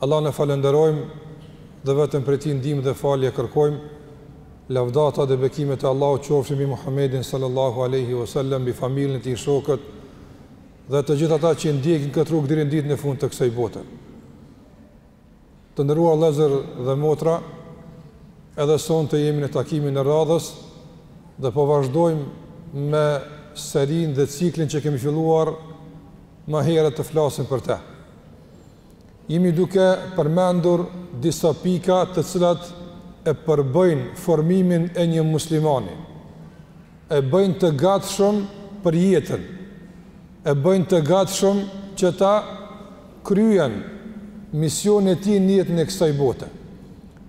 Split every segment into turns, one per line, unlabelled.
Allahun e falënderojmë dhe vetëm prej Tij ndihmë dhe falje kërkojmë, lavdata dhe bekimet e Allahut qofshin mbi Muhammedin sallallahu alejhi ve sellem, mbi familjen e tij, shokët dhe të gjithë ata që ndjekin këtë rrugë deri në ditën e fundit kësaj bote. Të nderuar vëllezër dhe motra, edhe sonte jemi në takimin e radhës dhe po vazhdojmë me serinë dhe ciklin që kemi filluar ma herët të flasim për te. Jemi duke përmendur disa pika të cilat e përbëjnë formimin e një muslimani, e bëjnë të gatshëm për jetën, e bëjnë të gatshëm që ta kryen misionin e tij në jetën e kësaj bote,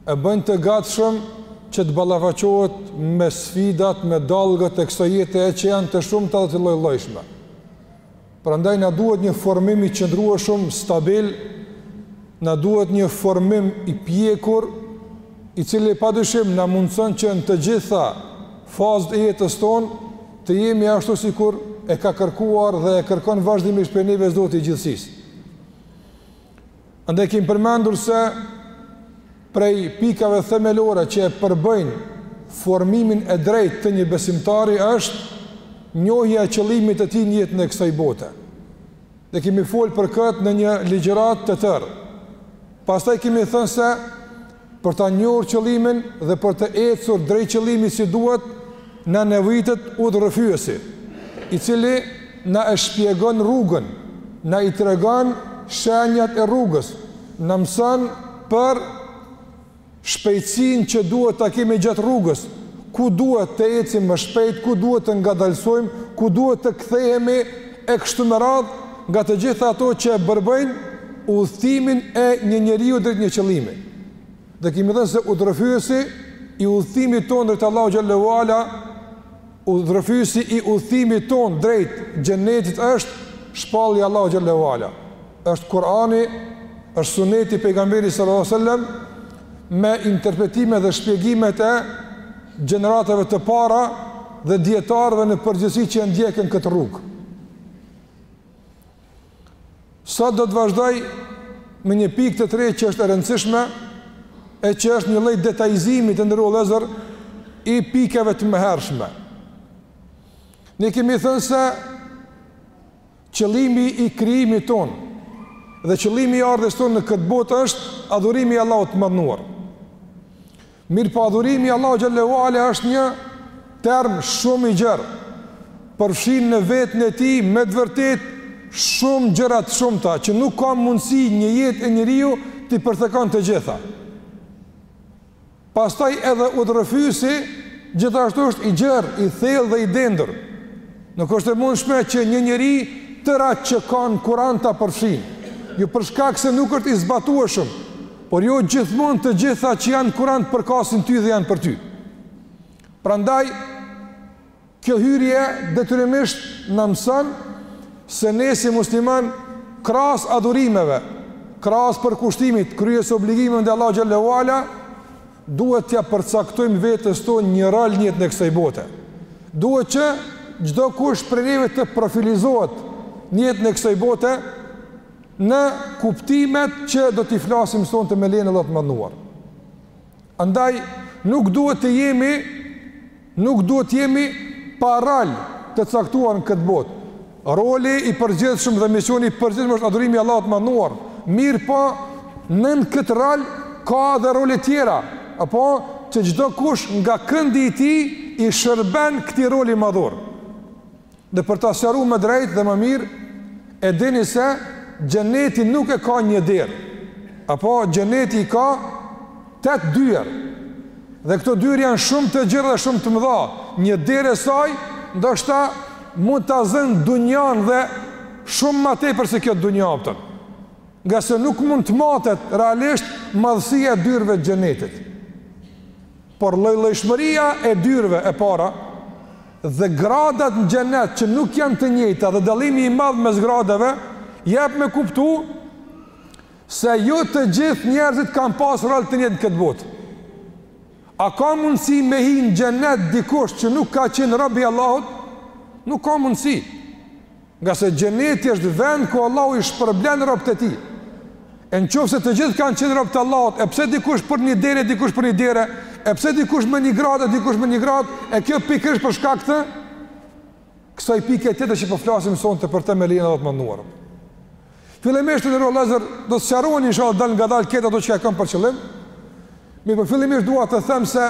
e bëjnë të gatshëm që të ballafaqohet me sfidat, me dallgët e kësaj jete e që janë të shumta dhe të lloj llojshme. Prandaj na duhet një formim i qëndrueshëm, stabil, na duhet një formim i pjekur, i cili padyshim na mundëson që në të gjitha fazat e jetës tonë të jemi ashtu sikur e ka kërkuar dhe e kërkon vazhdimisht prej neve Zoti i gjithësisë. Dhe e kemi përmendur se prej pikave themelore që e përbëjnë formimin e drejtë të një besimtari është njohja e qëllimit të tij në jetën e kësaj bote. Dhe kemi fol për këtë në një ligjëratë të tërë. Pastaj kemi thënë se Për ta njohur qëllimin dhe për të ecur drejt qëllimit si duhet, na nevitet udhërrëfyesi, i cili na e shpjegon rrugën, na i tregon shenjat e rrugës, na mëson për shpejtësinë që duhet ta kemi gjatë rrugës, ku duhet të ecim më shpejt, ku duhet të ngadalësojmë, ku duhet të kthehemi, E kështu me radhë nga të gjitha ato që e përbëjnë udhëtimin e një njeriu drejt një qëllimi. Dhe kemi thënë se udhërrëfyesi i udhëtimit tonë drejt Allahut xhelle ue ala, udhërrëfyesi i udhëtimit tonë drejt xhenetit është shpallja e Allahut xhelle ue ala. Është Kur'ani, është Suneti i Pejgamberit sallallahu alajhi wasallam me interpretimet dhe shpjegimet e gjeneratave të para dhe dijetarëve në përgjithësi që e ndjekin këtë rrugë. Sot do të vazhdoj me një pikë të tretë që është e rëndësishme e që është një lloj detajizimi të nderuar vllezër i pikave të mëhershme. Ne kemi thënë se Qëllimi i krijimit tonë dhe qëllimi i ardhjes tonë në këtë botë është adhurimi i Allahut të madhëruar. Mirëpo adhurimi i Allahut xhallahu ala është një term shumë i gjerë. Përfshin në vetën e tij me të vërtetë shumë gjëra të shumta që nuk ka mundësi një jetë e njeriut t'i përthekon të gjitha. Pastaj edhe udhërrëfyesi gjithashtu është i gjerë, i thellë dhe i dendur. Nuk është e mundshme që një njeri tërë atë që ka në Kur'an ta përfshijë. Jo për shkak se nuk është i zbatueshëm, por jo gjithmonë të gjitha që janë në Kur'an të përkasin ty dhe janë për ty. Prandaj Kjo hyrje detyrimisht na mëson se ne si musliman krahas adhurimeve, krahas përkushtimit, kryerjes së obligimeve ndaj Allahu xhallahu ala, duhet t'ia përcaktojmë vetes tonë një rol në jetën e kësaj bote. Duhet që çdokush prej neve të profilizohet në jetën e kësaj bote në kuptimet që do t'i flasim sonte me lejen e Allahut të madhëruar. Andaj nuk duhet të jemi nuk duhet të jemi pa rol të caktuar në këtë botë. Roli i përgjithshëm dhe misioni i përgjithshëm është adhurimi i Allahut të Madhëruar. Mirëpo, nën këtë rol ka edhe role tjera, apo që çdokush nga këndi i tij i shërben këtij roli madhor. Dhe për ta sqaruar më drejt dhe më mirë, e dini se xheneti nuk e ka një derë, apo xheneti i ka tetë dyer. Dhe këto dyer janë shumë të gjera dhe shumë të mëdha. Një derë e saj ndoshta mund ta zënë dunjan dhe shumë më tepër se kjo dunja asht. Ngase nuk mund të matet realisht madhësia e dyerve të xhenetit. Por llojllojshmëria e dyerve e para dhe gradat në Xhenet që nuk janë të njëjta dhe dallimi i madh mes gradave jep me kuptu se jo të gjithë njerëzit kanë pas rol të njëjtë në këtë botë. A ka mundësi me hi në Xhenet dikush që nuk ka qenë rob i Allahut? Nuk ka mundësi. Ngase xheneti është vend ku Allahu i shpërblen robët e tij. E në qofë se të gjithë kanë qenë robë të Allahut, e pse dikush prej një dere, dikush prej një dere, e pse dikush me një gradë, dikush me një gradë, e kjo pikërisht për shkak të kësaj pike, e tjetër që po flasim sonte për të me lejen e Allahut të madhëruar. Fillimisht të nderuar vëllezër, do të sqarojmë inshallah dalëngadalë këtë ato çka e kam për qëllim, mirëpo fillimisht dua të them se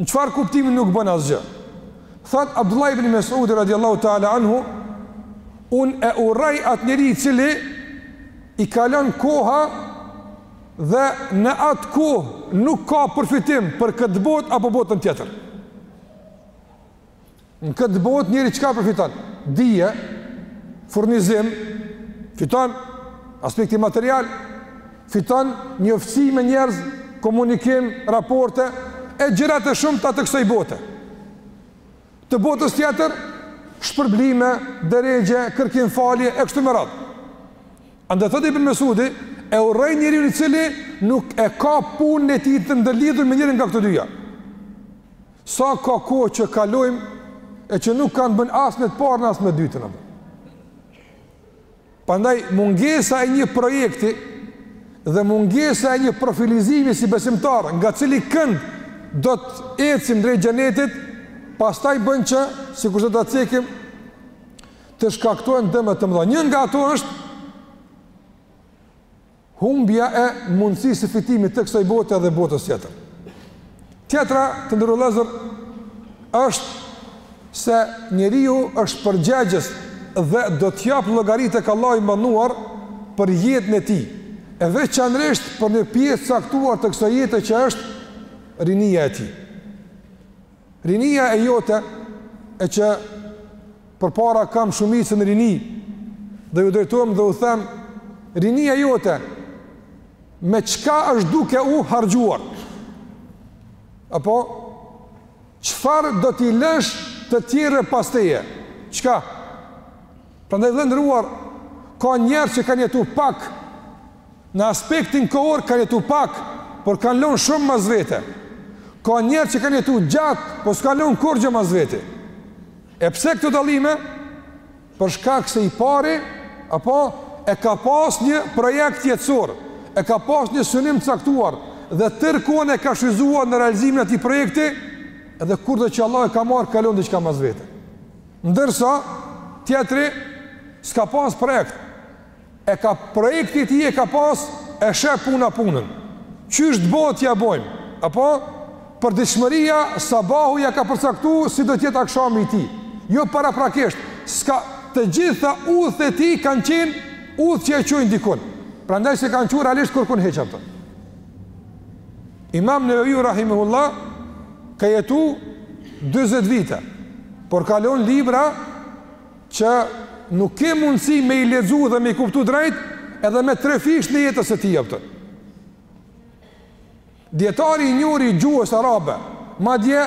Në çfarë kuptimi nuk bën asgjë? Thotë Abdullah ibn Mes'ud radiallahu ta'ala anhu, unë e urrej atë njeri i cili i kalon koha dhe në atë kohë nuk ka përfitim për këtë botë apo botën tjetër. Në këtë botë njeriu çka përfiton? Dije, furnizim, fiton aspekti material, fiton njoftësi me njerëz, komunikim, raporte, e gjëra të shumta të kësoj bote. Të botës tjetër, shpërblime, derexhe, kërkim falje, e kështu me radhë. Andaj thotë Ibën Mesudi, e urrej njeriun i cili nuk e ka punën e tij të ndërlidhur me njërën nga këto dyja. Sa ka kohë që kalojmë e që nuk kanë t'bëjnë as me të parën as me dytën apo. Prandaj mungesa e një projekti dhe mungesa e një profilizimi si besimtar, nga cili kënd do të ecim drejt xhenetit, pastaj bën që sikurse do ta cekim të shkaktohen dëme të mëdha. Një nga ato është Humbja e mundësisë së fitimit të kësaj bote dhe botës tjetër. Tjetra, të nderuar vëllezër, është se njeriu është përgjegjës dhe do t'jap llogari tek Allahu i Madhëruar për jetën e tij, e veçanërisht për një pjesë të caktuar të kësaj jete që është rinia e tij. Rinia e jote e që përpara kam shumicën rini dhe ju drejtohem dhe u them rinia e jote me çka është duke u harxhuar apo çfarë do t'i lësh të tjerëve pas teje çka Prandaj vëlla i nderuar, ka njerëz që kanë jetu pak në aspektin kohor kanë jetu pak, por kanë lon shumë mas vete. Ka njerëz që kanë jetu gjatë, por s'kanë lon kurgja mas vete. E pse këto dallime? Për shkak se i pari apo e ka pas një projekt jetësor, e ka pas një synim të caktuar dhe tërë kohën e ka shfrytzuar në realizimin e atij projekti, edhe kurdo që Allahu e ka marrë ka lon diçka mas vete. Ndërsa, tjetri, s'ka pas projekt, e ka projekti i tij e ka pas, e sheh puna punën. Qysh të bëhet ia bojmë, apo? Përditshmëria, sabahu ia ka përcaktu si do t'jetë akshami i tij. Jo paraprakisht, s'ka të gjitha udhët e tij kanë qenë udhë që e çojnë dikun. Prandaj s'e kanë çu realisht kërkun hiç apo. Imam Neveviu Rahimehullah ka jetu 20 vite, por ka lon libra që nuk ke mundësi me i lexu dhe me i kuptu drejt edhe me trefishin e jetës së tij jepte. Dijetari i njohur i gjuhës arabe, madje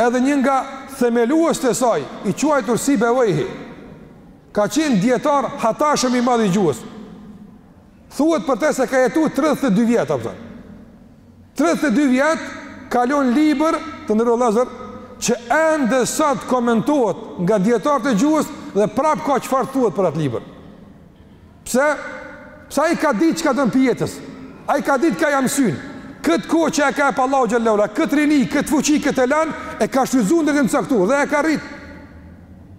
edhe një nga themeluesit e saj, i quajtur Sibevejhi, ka qenë dijetar hatashëm i madh i gjuhës. Thuhet për te se ka jetu tridhjetë e dy vjet a kupton. Tridhjetë e dy vjet ka lon libër të nderuar vëllezër që ende sot komentohet nga dijetarët e gjuhës dhe prap ka çfarë të thuhet për atë libër. Pse? Pse ai ka ditë çka don prej jetës. Ai ka ditë ka ja mësy. Kët kohë që ia ka jep Allahu xhele ve ala, kët rini, kët fuqi, kët elan e ka shfrytzuar n'diçka të caktuar dhe e ka arrit.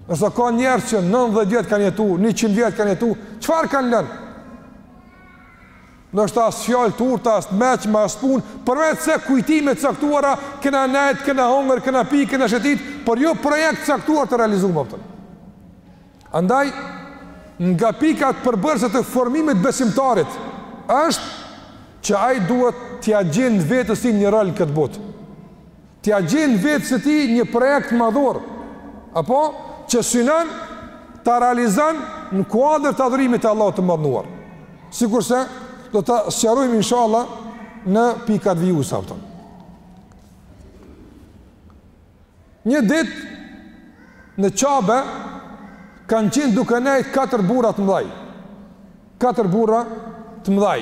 Nëse ka njerëz që 90 vjet kanë jetu, 100 vjet kanë jetu, çfarë kanë lënë? Ndoshta as fjalë të urta, as meqë, ma as punë, përveç se kujtime të caktuara, kena nejtë, kena hongër, kena pi, kena shetit, por jo projekt të caktuar të realizum, a kupton. Andaj, nga pikat përbërëse të formimit të besimtarit, është që ai duhet t'ia gjen vetes së tij një rol në këtë botë. t'ia gjen vetes së tij një projekt madhor, apo që synon ta realizon në kuadër të adhurimit të Allahut të Madhëruar. Sikurse do ta sqarojmë inshallah në pikat vijuese a kupton. Një ditë në Qabe kanë qenë duke nejtë katër burra të mëdhaj. Katër burra të mëdhaj.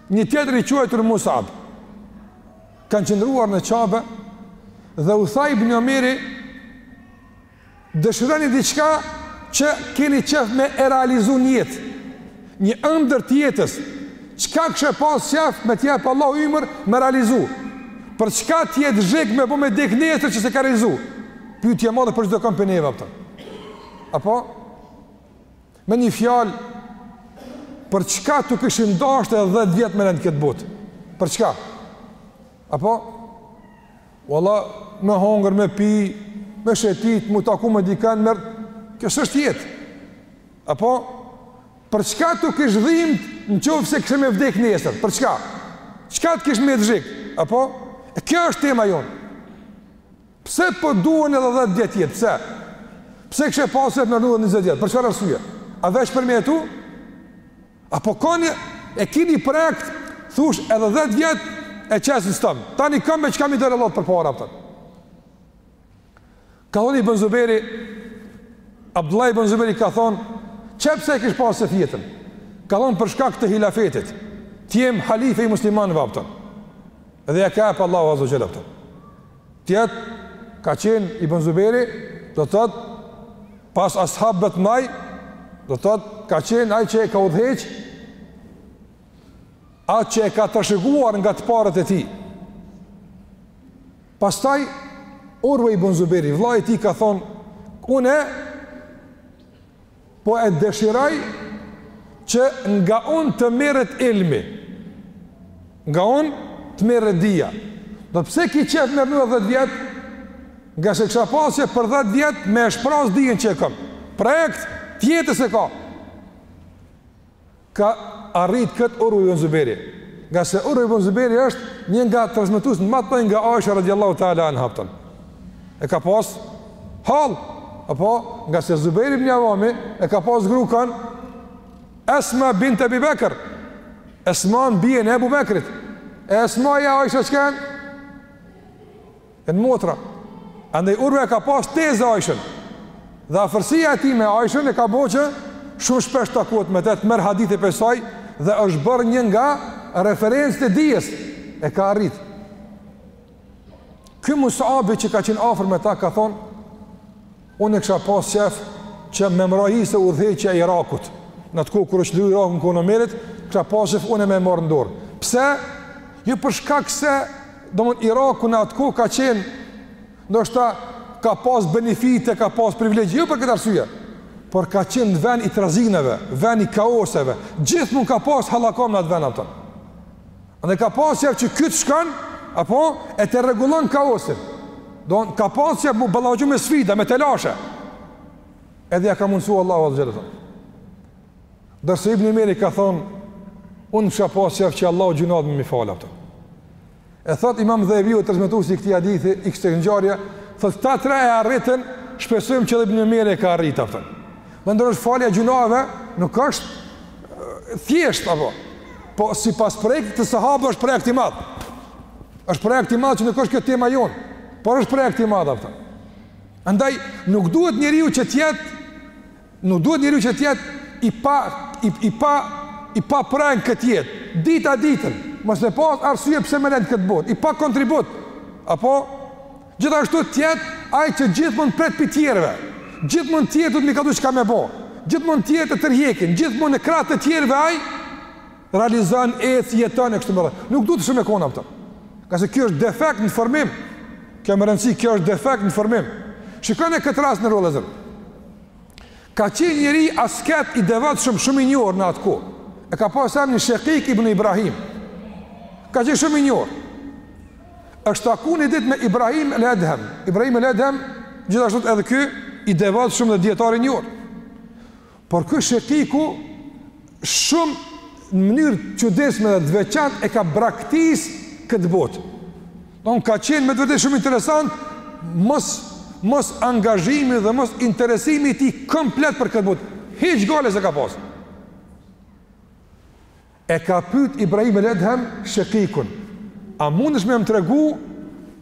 Një tjetër i quajtur Mus'ab kanë qëndruar në Qabe dhe u tha Ibn Omeri dëshironi diçka që keni qef me e realizu në jetë, një ëndërr të jetës, çka kishe pas qef me t'jep Allahu ymër me realizu, për çka të jet zhig me bo me dek nesër që s'e ke realizu, pytje e madhe për çdo kon prej neve, a kupton. Apo? Me një fjalë, për çka t'u kishin dashtë edhe dhetë vjet me nejt në këtë botë? Për çka? Apo? Valla, me hongër, me pi, me shetit, m'u taku me dikën, me... Kjo s'është jetë. Apo? Për çka t'u kish dhimt në qoftë se kishe me vdekë nesër? Për çka? Çka të kish met zhig? Apo? E kjo është tema jonë. Pse po duhen edhe dhjetë vjet jetë? Pse? Pse kishe pas qef me rrnu njëzet vjet? Për çfarë arsye? A veç për me jetu? Apo kini e kini ni projekt thush edhe dhjetë vjet e qes në sistem. Tani kam me çka me i dalë Allahut përpara a kupton. Ka thon Ibn Zuberi Abdullah Ibn Zuberi ka thon qe pse e kish pasë qef jetën ka thon për shkak të hilafetit të jem halife i muslimanëve a kupton dhe ia ka jep Allahu azza ve xhel të jetë ka qenë Ibn Zuberi, do të thotë pas ashabëve të mëdhenj, do të thotë ka qenë ai që e ka udhëheq atë që e ka trashëguar nga të parët e tij. Pastaj Urve Ibn Zuberi, vëllai i tij ka thonë, "Unë Po e dëshiroj që nga unë të merret ilmi, nga unë të merret dija. Dhe pse ki qef me rrnue dhet vjet? Ngase kisha pas qef për dhet vjet me e shpras dijen që e kom. Projekt të jetës e ka. ka arrit kët Urve ibn Zuberi, ngase Urve ibn Zuberi është një nga transmetuesit më të mëdhenj nga Aisha radhiyallahu ta'ala anha, a kupton. E ka pas hallë, apo ngase Zuberi ibn Awami e ka pas gruan Esma bint Abi Bekr. Esman, bijën e Abu Bekrit. Esmaja e Aisha çkan? Jan motra. Andaj Urve e ka pas tezë Aishën. Dhe afërsia e tij me Aishën e ka bo që shumë shpesh takohet me të, të merr hadithe prej saj dhe është bërë një nga referencët e dijes. E ka arrit. Ky Mus'abi që ka qenë afër me ta ka thonë Unë e kisha pas qef që me m'ra hise udhëheqja e Irakut, në atë kohë kur u çliru Iraku në kohën e Omerit, kisha pas qef unë me marr në dorë. Pse? Jo për shkak se domthon Iraku në atë kohë ka qenë ndoshta ka pas benefite, ka pas privilegje, jo për këtë arsye, por ka qenë vend i trazinave, vend i kaoseve, gjithmonë ka pas hallakamë në atë vend, a kupton. Andaj ka pas qef që ky të shkon, apo e të rregullon kaosin. Domethënë ka pas qef m'u ballafaqu me sfida, me telashe. Edhe ja ka mundësu Allahu Azze ue Xhel. Ndërsa Ibn Omeri ka thonë, unë kisha pas qef që Allahu gjynahet me m'i fal, a kupton. E thot imam Dhehebiu, transmetusi i këtij hadithi, i kësaj ngjarje, thot këta tre e arritën, shpresojmë që dhe Ibn Omeri e ka arrit, a kupton. Mendon është falja e gjynaheve, nuk është thjesht apo. Po sipas projektit të sahabëve është projekt i madh. Është projekt i madh që nuk është kjo tema jon, por është projekt i madh, a kupton. Andaj nuk duhet njeriu që të jetë nuk duhet njeriu që të jetë i pa i, i pa i pa plan në këtë jetë. Dita ditën, mos e pa arsye pse me le në këtë botë, i pa kontribut. Apo Gjithashtu të jetë ai që gjithmonë pret prej tjerëve, gjithmonë tjerët duhet me i kallzu çka me bo, gjithmonë tjerët e tërhjekin, gjithmonë në krah të tjerëve ai realizon, ec, jeton e kështu me radhë. Nuk duhet kështu me u kon, a kupton. Ngase kjo është defekt në formim. Kjo me rëndësi, kjo është defekt në formim. Shikone këtë rast, vëllezër. Ka qenë njeri asket i devotshëm, shumë i njohur në atë kohë. E ka pas emrin Shekik ibn Ibrahim. Ka qenë shumë i njohur. është taku një ditë me Ibrahim el Edhem. Ibrahim el Edhem, gjithashtu edhe ky, i devotshëm dhe dijetar i njohur. Por ky Shekiku, shumë në mënyrë të çuditshme dhe të veçantë, e ka braktis këtë botë. Domethënë ka qenë me të vërtetë shumë interesant, mos, mos angazhimi dhe mos interesimi i tij komplet për këtë botë. Hiç gajle s'e ka pasë. E ka pyet Ibrahim el-Edhem Shekikun, a mundesh me më tregu,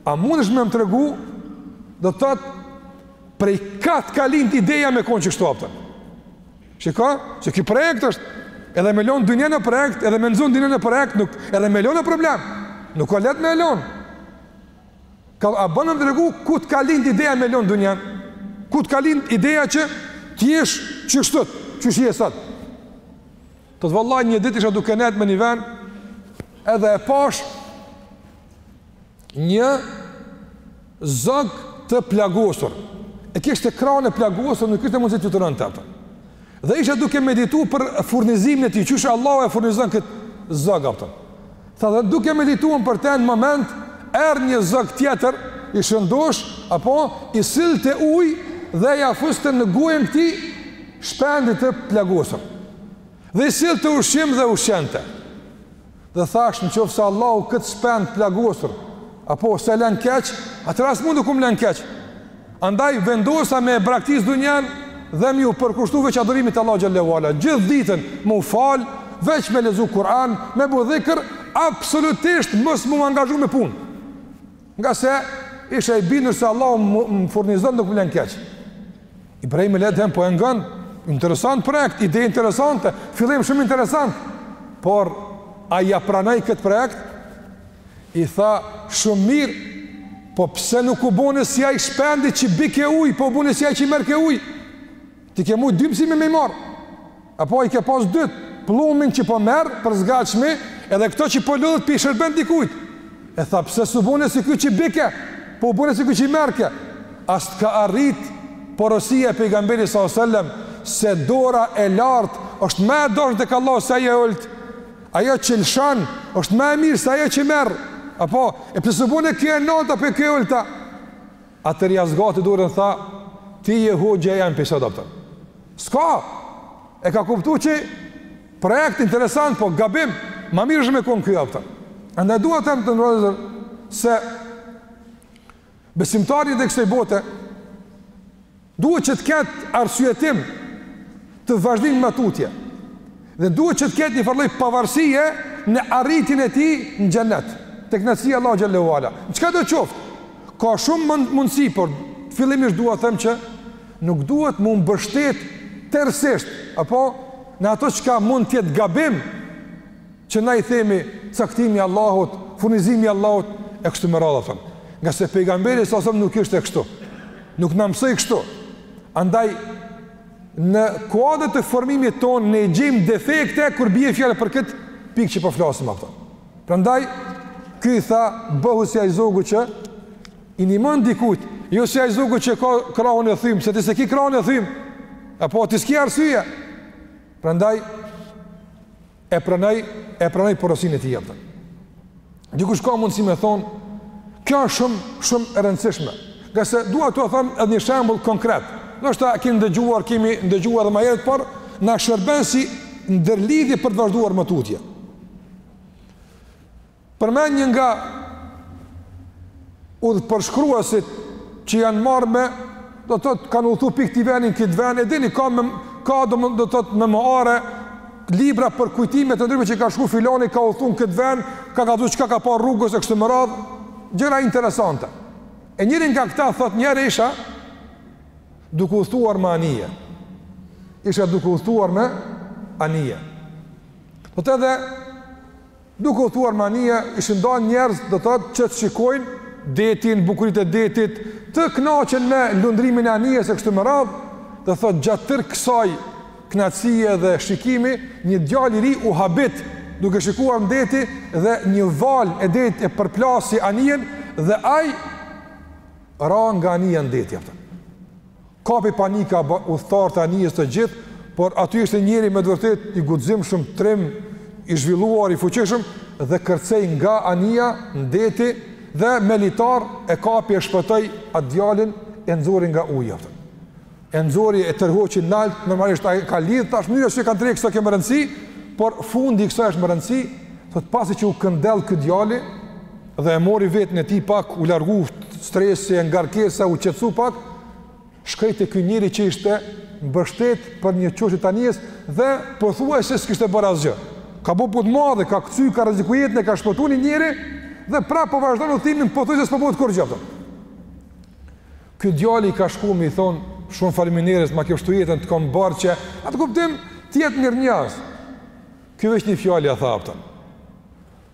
a mundesh me më tregu, do të thotë prej kah t'ka lind ideja me kon qështu, a kupton. Shiko, që ky projekt është edhe me lon dynjën projekt, edhe me nxon dynjën projekt, nuk edhe me lon o problem. Nuk o lehtë me lon. Tha a bën me më tregu ku të ka lind ideja me lon dynjën? Ku të ka lind ideja që t'jesh qështu, qysh je sot? Thotë vallahi një ditë isha duke nejt me një ven edhe e pash një zog të plagosur. E kishte krahnë e plagosur, nuk kishte mundësi të fluturonte, a kupton. Dhe isha duke meditu për furnizimin e tij, qysh Allahu e furnizon këtë zog, a kupton. Tha dhe duke medituar për te në moment, erdh një zog tjetër, i shëndosh, apo, i sillte ujë dhe ja fuste në gojën këtij shpendit të plagosur. Dhe i sillte ushqim dhe ushqente. Dhe thash në qoftë se Allahu këtë shpend plagosur, apo s'e len keq, atëherë as mu nuk më len keq. Andaj vendosa me e braktis dunjan dhe me ju përkushtu veç adhurimit të Allahut xhele ue ala. Gjithë ditën mu falë, veç me lexu Kur'an, me bu dhikër, absolutisht mos mu angazhu me punë. Nga se isha i bindur se Allahu më furnizon nuk më len keq. Ibrahim el Edhem po e ngon, interesant projekt, ide interesante, fillim shumë interesant, por a ja pranoi këtë projekt? I tha, Shumë mirë, po pse nuk u bune si ai shpendi që bike ujë, po u bune si ai që merrke ujë? Ti ke mujtë dy mësime me i marrë. Apo i ke pas dytë, pllumin që po merr për s'gatshmi, edhe këtë që po lodhet po i shërben dikujt. E tha, pse s'u bune si ky që bike, po u bune si ky që merrke? A s'të ka arrit porosia e pejgamberit s.a.s. se dora e lartë është ma e dashtë te Allahu se ajo e ultë. Ajo që lëshon është ma e mirë se ajo që merr. Apo, e pse s'u bune kjo e nalta po kjo e ulta? Atëherë ja zgati dorën tha, ti je hoxha jem prej sot, a kupton. S'ka, e ka kuptu që projekt interesant, po gabim, ma mirë është me konë ky, a kupton. Andaj dua të them të nderuar vëllezër se Besimtari edhe kësaj bote, duhet që të ketë arsyetim të vazhdimit më tutje, dhe duhet që të ketë një farë lloj pavarësie në arritjen e tij në xhennet, te kënaqësia e Allahut xhel-le ve ala. Në çkado qoftë? Ka shumë mundësi, por fillimisht dua të them që nuk duhet me u mbështet tërësisht, apo në ato çka mund të jetë gabim që na i themi caktimi i Allahut, furnizimi i Allahut e kështu me radhë apo. Ngase pejgamberi alejhi selam nuk ishte kështu. Nuk na mësoi kështu. Andaj në kuadër të formimit ton ne gjejm defekte kur bie fjala për kët pikë që po flasim apo. Prandaj ky i tha bëhu si ai zogu që i nimon dikujt, jo si ai zogu që ka krahun e thym, se ti s'e ki krahun e thym. Apo ti s'ke arsye. Prandaj e pranoi, e pranoi porosinë e tij jepta. Dikush ka mundësi me thonë, kjo është shumë, shumë e rëndësishme. Ngase dua t'ua them edhe një shembull konkret. Ndoshta e kemi ndëgjuar, kemi ndëgjuar edhe ma herët, por na shërben si ndërlidhje për të vazhduar më tutje. Përmend një nga udhëpërshkruasit që janë marrë me, do të thotë, kanë udhëtu pikë t'i venin këtë ven, e dini, ka, me, ka do, do të thotë, memoare, libra për kujtime të ndryshme që ka shkru filoni, ka udhëtu në këtë ven, ka kallzu çka ka parë rrugës e kështu me radhë, gjëra interesante. E njëri nga këta, thotë një herë isha, duke udhëtuar me anije. Isha duke udhëtuar me anije. Thotë edhe, Duke udhtuar me anije, ishin dalë njerëz, do të thotë, që të shikojnë detin, bukuritë e detit, të kënaqen me lundrimin e anijes e kështu me radhë, do të thotë, gjatë tërë kësaj kënaqësie dhe shikimi, një djalë i ri u habit duke shikuar në deti dhe një valë e detit e përplasi anijen dhe ai ra nga anija në deti, apëton. Kapi panika udhëtarët e anijes të gjithë, por aty ishte njëri me të vërtet i guximshëm, trim, i zhvilluar, i fuqishëm dhe kërcej nga anija në deti dhe me litar e kapi e shpëtoi atë djalin e nxori nga uji thotë. E nxori e tërhoqi nalt, normalisht e ka lidh tash mënyra si e ka nxjerrë s'ka qenë me rëndësi, por fundi i kësaj është me rëndësi, thotë pasi që u këndell ky djali, dhe e mori veten e tij pak u largu stresi e ngarkesa u qetësu pak shkoi te ky njeri që ishte mbështet për një qoshe t'anijes dhe pothuajse s'kishte bërë asgjë ka bo punë t'madhe ka kcy ka rrezikuar jetën e ka shpëtuar një njeri dhe prapë po vazhdon udhtimin pothuajse s'po bëhet kurrë gjë Ky djali ka shku me i thon shumë faleminderit ma ke shpëtu jetën të kam borxh atë kuptim ti jetë mirë njerëz Ky veç një fjalë ja tha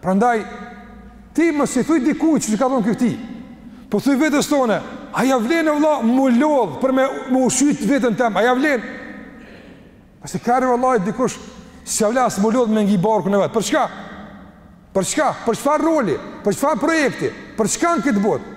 Prandaj, ti më si thuj dikuj që që ka thonë këti, po thuj vetes tonde, a ja vlen e vlla m'u lodhë për me ushqy veten tem, a ja vlen? Pse ka re vlla e dikush, s'ja vlen as m'u lodhë me ngi barkun e vet, për çka? Për çka? Për çfarë roli? Për çfarë projekti? Për çka në këtë botë?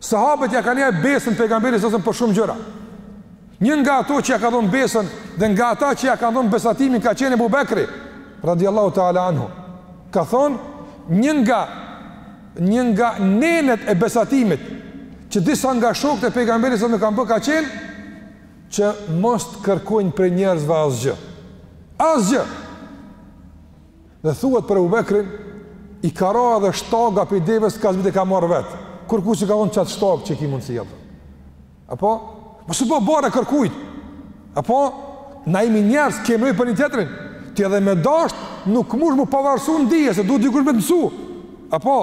Sahabët ja kanë jep besën pejgamberit alejhi selam për shumë gjëra. Një nga ato që ja ka dhonë besën dhe nga ata që ja ka dhonë besatimin ka qenë Ebu Bekri, radiallahu ta'ala anhu. Ka thonë, një nga, një nga nenet e besatimit që disa nga shokët e pejgamberit alejhi selam kanë bë ka qenë që mos të kërkojnë prej njerëzve asgjë. Asgjë! Dhe thuhet për Ebu Bekrin, i ka ra edhe shtaga prej deves, ka zbrit e ka marrë vetë. Kërkujt s'i ka thonë qatë shtagë a ki mundësi, jepe. Apo? Mos u bo barrë e kërkujt. Apo? Na jemi njerëz, kemi nevojë për njëni-tjetrin. Ti edhe me dashtë, nuk munesh m'u pavarësu në dije, se duhet dikush me të mësu. Apo?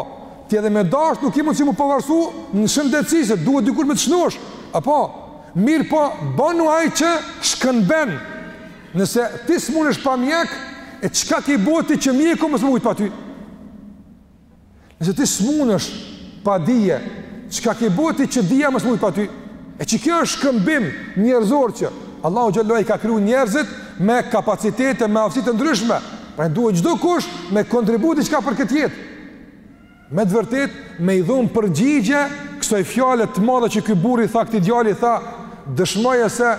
Ti edhe me dashtë, nuk ki mundësi m'u pavarësu në shëndetësi, se duhet dikush me të shnosh. Apo? Mirëpo, bonu ai që shkëmben. Nëse ti s'munesh pa mjek, e çka ke bërë ti që mjeku mos me mujt pa ty? Nëse ti s'munesh pa dije, çka ke bërë ti që dija mos me mujt pa ty? E që kjo është shkëmbim njerëzor që Allahu xhel-le i ka kriju njerëzit me kapacitete, me aftësi të ndryshme. Pra duhet çdokush me kontribu diçka për këtë jetë. Me të vërtetë me i dhonë përgjigje kësaj fjale të madhe që ky burrë i tha këtij djali i tha dëshmoje se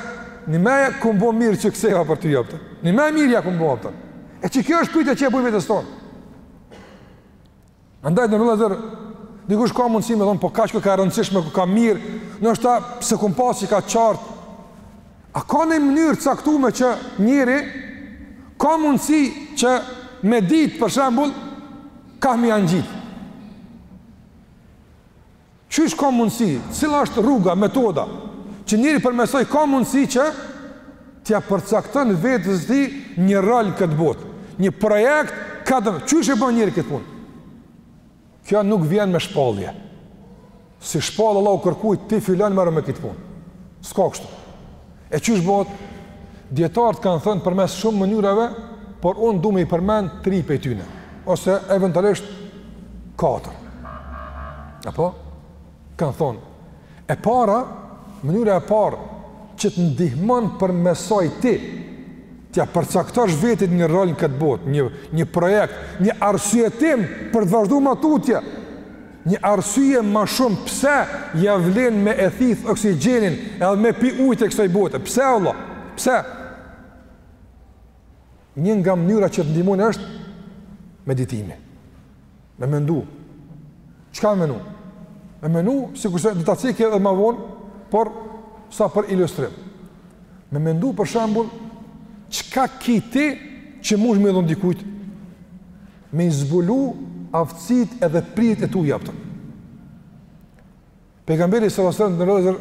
nanës i kom bo mirë që këseha për ty jo për ta. Nji e mirë ja kom bo jo për ta. E që kjo është pytje që e bëjmë vetes tonë. Andaj nderuar vëllezër, dikush ka mundësi me thonë, po kaq e rëndësishme, ka mirë, ndoshta s'e kom pasë kaq qartë, A ka naj mënyrë të caktume që njeri ka mundësi që me ditë për shembull kah me ja ngjit? Qysh ka mundësi, cila është rruga, metoda që njeri përmes saj ka mundësi që t'ja përcakton vetes së tij një rol në këtë botë, një projekt këtë, qysh e bën njeri këtë punë? Kjo nuk vjen me shpallje. S'i shpall Allahu kërkujt, ti filan merru me këtë punë. S'ka kështu. E qysh bohet, dijetarët kanë thënë përmes shumë mënyrave, por unë du me i përmend tri prej tyne, ose eventualisht katër. Apo? Kanë thonë, e para, mënyra e parë që të ndihmon përmes saj ti, t'ia përcaktash vetit një rol në këtë botë, një, një projekt, një arsyetim për të vazhdu ma tutje, një arsye ma shumë pse ja vlen me e thith oksigenin edhe me pi ujt e kësaj bote, pse Allah, pse? Një nga mënyra që të ndihmon është meditimi. Me mendu. Çka me mendu? Me mendu, sikurse do ta ceki edhe ma vonë, por sa për ilustrim. Me mendu për shembull, çka ki ti që mund me i dhën dikujt? Me i zbulu aftësit edhe prirjet e tu, a kupton. Pejgamberi salallahu alejhi ve selem në rëzër,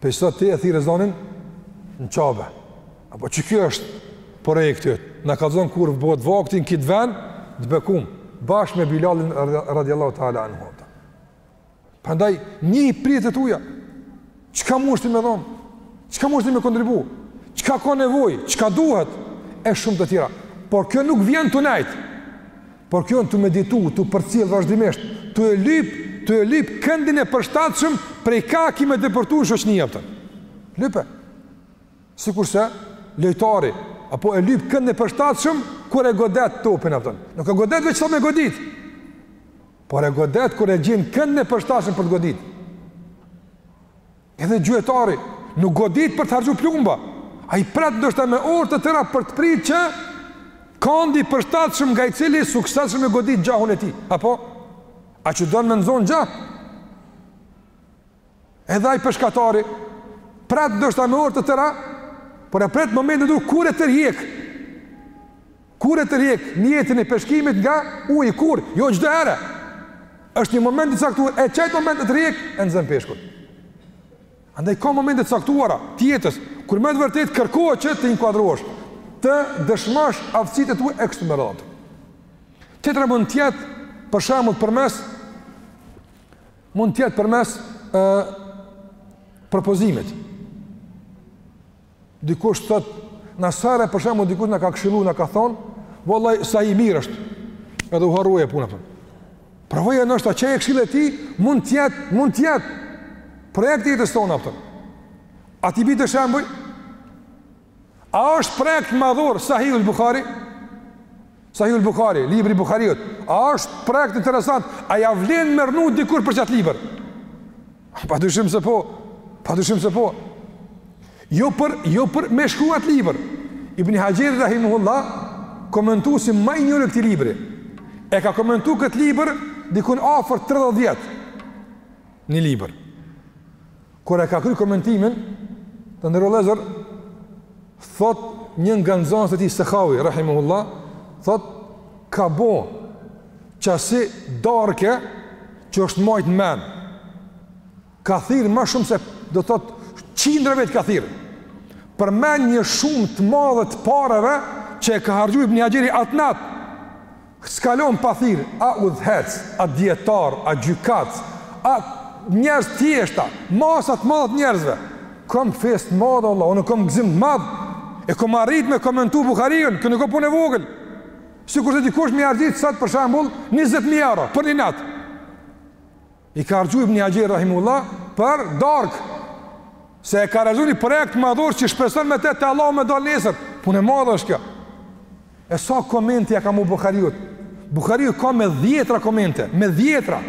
Prej sot ti e thirr ezanin në Qabe. Apo që kjo është projekti yt, na kallxon kur bëhet vakti n'këtë ven, të bekum, bashkë me Bilalin radiallahu ta'ala anhu. Prandaj, njihi prirjet e tuja, çka munesh ti me dhonë, çka munesh ti me kontribu, çka ka nevoj, çka duhet, e shumë të tjera. Por kjo nuk vjen tu nejtë. Por kjo tu meditu, tu përcjell vazhdimisht, tu e lyp, tu e lyp këndin e përshtatshëm prej ka ki me depërtu në shoqni, a kupton. Lype. Sikurse, lojtari, apo e lyp këndin e përshtatshëm, kur e godet topin, a kupton. Nuk e godet veç sa me godit. Por e godet kur e gjenë këndin e përshtatshëm për të godit. Edhe gjuetari nuk godit për të harxhu plumba. Ai pret ndoshta me orë të tëra për të pritë që kandi i përshtatshëm nga i cili suksesshëm e godit gjahun e tij. Apo ai që don me nxon gjah? Edhe ai peshkatari pret ndoshta me orë të tëra, por e pret momentin e duhur kur e tërhjek. Kur e tërhjek mjetin e peshkimit nga uji, kur, jo çdo herë. Është një moment i caktuar, e qat moment e tërhjek e nxën peshkun. Andaj ka momente të caktuara të jetës kur me të vërtet kërkohet që të inkuadrohesh, të dëshmosh aftësitë e tua e kështu me radhë. Tjetra mund të jetë për shembull përmes mund të jetë përmes ë propozimit. Dikush thot, na sa herë për shembull dikush na ka këshillu, na ka thon, vallahi sa i mirë është. Edhe u harru puna, a kupton. Provoje, nashta qajo këshillë e tij, mund të jetë, mund të jetë projekti i jetës sonë, a kupton. A t'i bij shembuj? A është projekt madhor Sahihul Buhari? Sahihul Buhari, libri i Buhariut, a është projekt interesant, a ja vlen me rrnu dikur për qat libër? Pa dyshim se po, pa dyshim se po. Jo për, jo për me shkru atë libër. Ibni Haxheri rahimehullah, komentuesi ma i njohur i këtij libri. E ka komentu këtë libër dikun afër 30 vjet. një libër. Kur e ka kry komentimin, të nderu vllezër, thot një nga nxanësit e tij Sehavi, rahimehullah, thot, ka bo qasi darke që është majt n'men. Ka thirrë ma shumë se, do thot, qindra vetë ka thirrë. Përmend një shumë të madhe të pareve që e ka harxhu Ibni Haxheri atë natë. S'ka lon pa thirrë a udhëheqës, a dijetarë, a gjykatës, a njerëz të thjeshtë, masa të madhe të njerëzve. Kam festë të madhe valla, unë kam gëzim të madh. E kam arrit me komentu Buhariun, kjo nuk o punë e vogël. Sikurse dikush me i harxhu sot për shembull 20000 euro për një natë. I ka harxhu Ibni Haxher rahimehullah për darkë se e ka realizu një projekt madhor që shpreson me të te Allahu me dal nesër. Punë e madhe është kjo. E sa komente ja ka bu Buhariut? Buhariu ka me dhjetra komente, me dhjetra.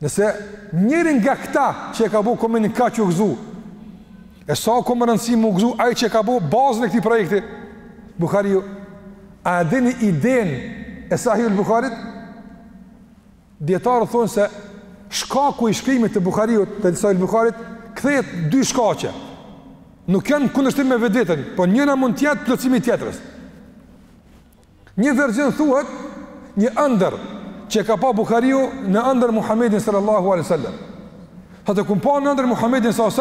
Nëse njëri nga këta që e ka bu komentin kaq u gëzu, e sa ka më rëndësi me u gëzu ai që e ka bu bazën e këtij projekti, Buhariu, a e dini idenë e Sahihul Buharit? Dijetarët thonë se shkaku i shkrimit të Buhariut, të Sahihul Buharit, kthehet dy shkaqe. Nuk janë kundërshtim me vetveten, por njëna mund të jetë plotësimi i tjetrës. Një version thuhet një ëndër që e ka pa Buhariu në ëndër Muhamedin sallallahu alaihi wasallam. Thotë kom pa në andër Muhammedin s.a.s.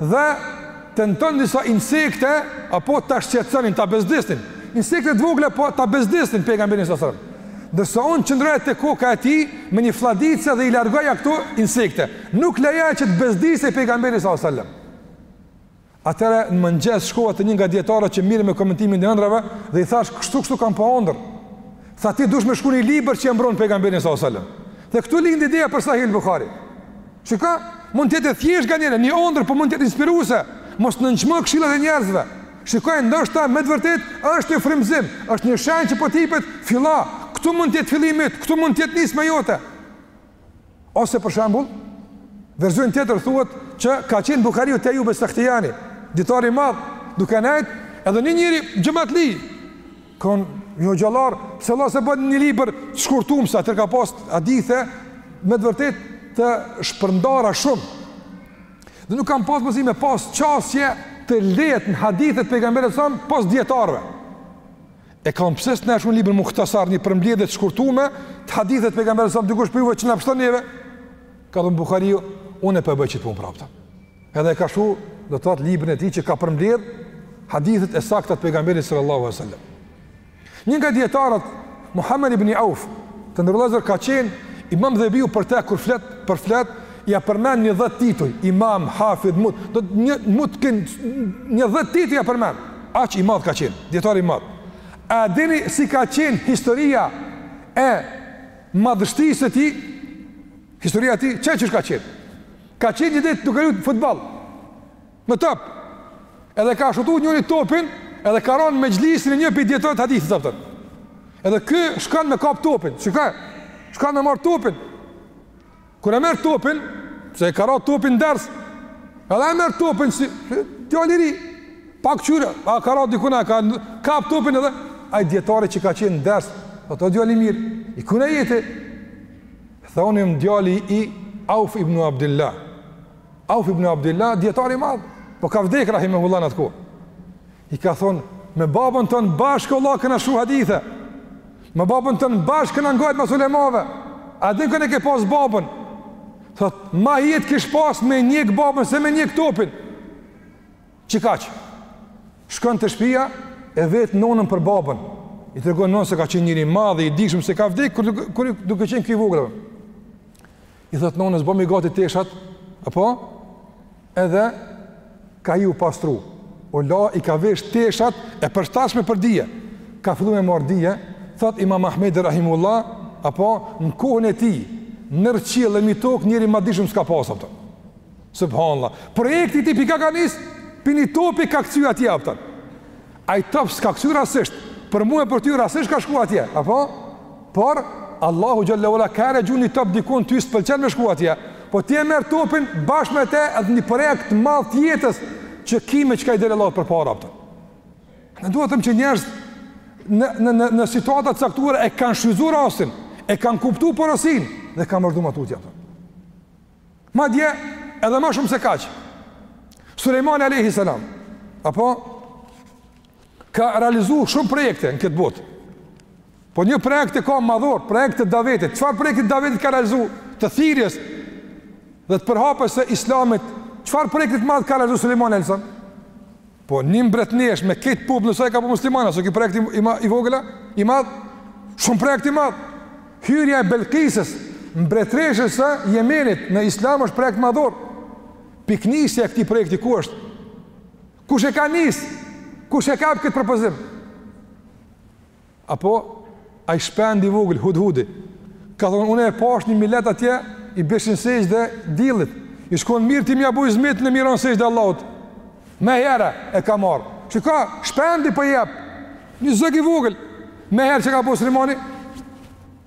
dhe tentonin disa insekte, apo ta shqetësonin, ta bezdisnin. Insekte të vogla, po ta bezdisnin pejgamberin s.a.s. Ndërsa unë qëndroja te koka e tij, me një flladitse dhe i largoja këto insekte. Nuk leja që ta bezdisin pejgamberin s.a.s. Atëherë në mëngjes shkova te një nga dijetarët që mirren me komentimin e ëndrrave dhe i thash kështu kështu kam pa ëndër. Tha ti dush me shkru një libër që e mbron pejgamberin sallallahu alajhi wasallam. Dhe këtu lind ideja për Sahihul Buhari. Shiko, mund të jetë e thjeshtë nganjëherë, një ëndër po mund të jetë inspiruese. Mos nënçmo këshillat e njerëzve. Shikoj, ndoshta me të vërtet është një frymzim, është një shenjë që po të ipet, fillo. Këtu mund të jetë fillimi, këtu mund të jetë nisma jote. Ose për shembull, versioni tjetër thuhet që ka qenë Buhariu te Ejub es-Sahtijani, dijetar i madh, duke nejt edhe një njeri xhematli. Kon hoxhallarë, pse vallë s'e bën një libër të shkurtuar se atëherë ka pas hadithe me të vërtet të shpërndara shumë. Dhe nuk kan pas mundësi me pas qasje të lehtë në hadithe të pejgamberit son pas dijetarëve. E kam pse s'na shkrun librin Muhtasar, një përmbledhje të shkurtume të hadithet pejgamberit sa dikush prej juve që na pështon neve. Ka thënë Buhariu, unë po e bëj qit punë pra, apton. Edhe e ka shkru, do të thotë librin e tij që ka përmbledh hadithet e sakta të pejgamberit sallallahu alajhi wasallam. Një nga dietarët Muhammed ibn Auf, të nderum vllezër, ka qenë Imam Dhehebiu për të kur flet, për flet Ja përmend një dhjetë tituj, imam, hafidh, mut, do të thotë mutkin, një dhjetë tituj ja përmend. Aq i madh ka qen, dietar i madh. A dini si ka qen historia e madhështisë së tij? Historia e tij qe qysh ka qen. Ka qen një ditë duke lujt futboll. Me top. Edhe ka shutu njoni topin, edhe ka ran n'mexhlisin e një pi dietar të hadithit, apton. Edhe ky shkon me kap topin. Shiko. Shkon me marr topin. Kur e merr topin, se i ka ra topi n'ders? Edhe e merr topin si djalë i ri. Pa kqyr, a ka ra dikun e ka kap topin edhe ai dietari që ka qenë n'ders, po thot djali i mirë. I kujna je ti? Thot jam djali i Auf ibn Abdillah. Auf ibn Abdillah dietar i madh, po ka vdek rahimehullah atë kohë. I ka thonë, me babën ton bashkë vallah kena shkru hadithe, me babën ton bashkë kena ngajt mas ulemave, a din kën e ke pas babën, thot, ma hije t'kish pas me njek babën se me njek topin, qekaq, shkon te shpia e vet nonën për babën, i tregon nona se ka qenë njeri i madh, i dijshëm se ka vdek, kur duke qenë ky i vogël. i thot nonës bomi gati teshat, apo? Edhe ka, u pastru. U la i ka vesh teshat e përshtatshme për dije. Ka fillu me marr dije, thot Imam Ahmed rahimullah, apo në kohën e tij, nër qiell e mi tokë njeri ma i dishëm s'ka pas, apton. Subhanallah. Projekti i tij pi ka ka nis, pi ni topi ka kcy atje, apton. Ai top s'ka kcy rasisht, për mua për ty rasisht ka shku atje, apo? Por Allahu xhalla wa ala ka me gju ni top dikun ty s'pëlqen me shku atje. Po ti e merr topin bashkë me të edhe një projekt të madh të jetës që ki me çka i del Allahut përpara, apton. Dua të them që njerëz në në në në situata të caktuara e kanë shfrytzu rastin, e kanë kuptu porosinë dhe kanë vazhdu ma tutje, apton. Madje edhe ma shumë se kaq. Sulejmani alayhi salam apo ka realizu shumë projekte në këtë botë. Po një projekt e ka madhor, projekt të davetit. Çfarë projekti të davetit ka realizu? Të thirrjes dhe të përhapjes së Islamit. Çfarë projekti të madh ka realizu Sulejmani alayhi salam? Po një mbretneshë me këtë popullin e saj ka bo muslimana, s'o ky projekt i, i, i vogël, i madh, shumë projekt i madh. Hyrja e Belkisës, mbretëreshës së Jemenit në Islam është projekt madhor. Piknisja e këtij projekti ku është? Kush e ka nis? Kush e ka këtë propozim? Apo, ai shpend i vogël, Hudhudi, ka thonë, unë e pashë një milet atje, i bëjshin sexhde diellit, ish kon mirë ti me jau bo hyzmetin e me ra n'sexhde Allahut, meniherë e ka marrë, çka, shpendi po jep, një zog i vogël, meniherë çka bo Sulejmani,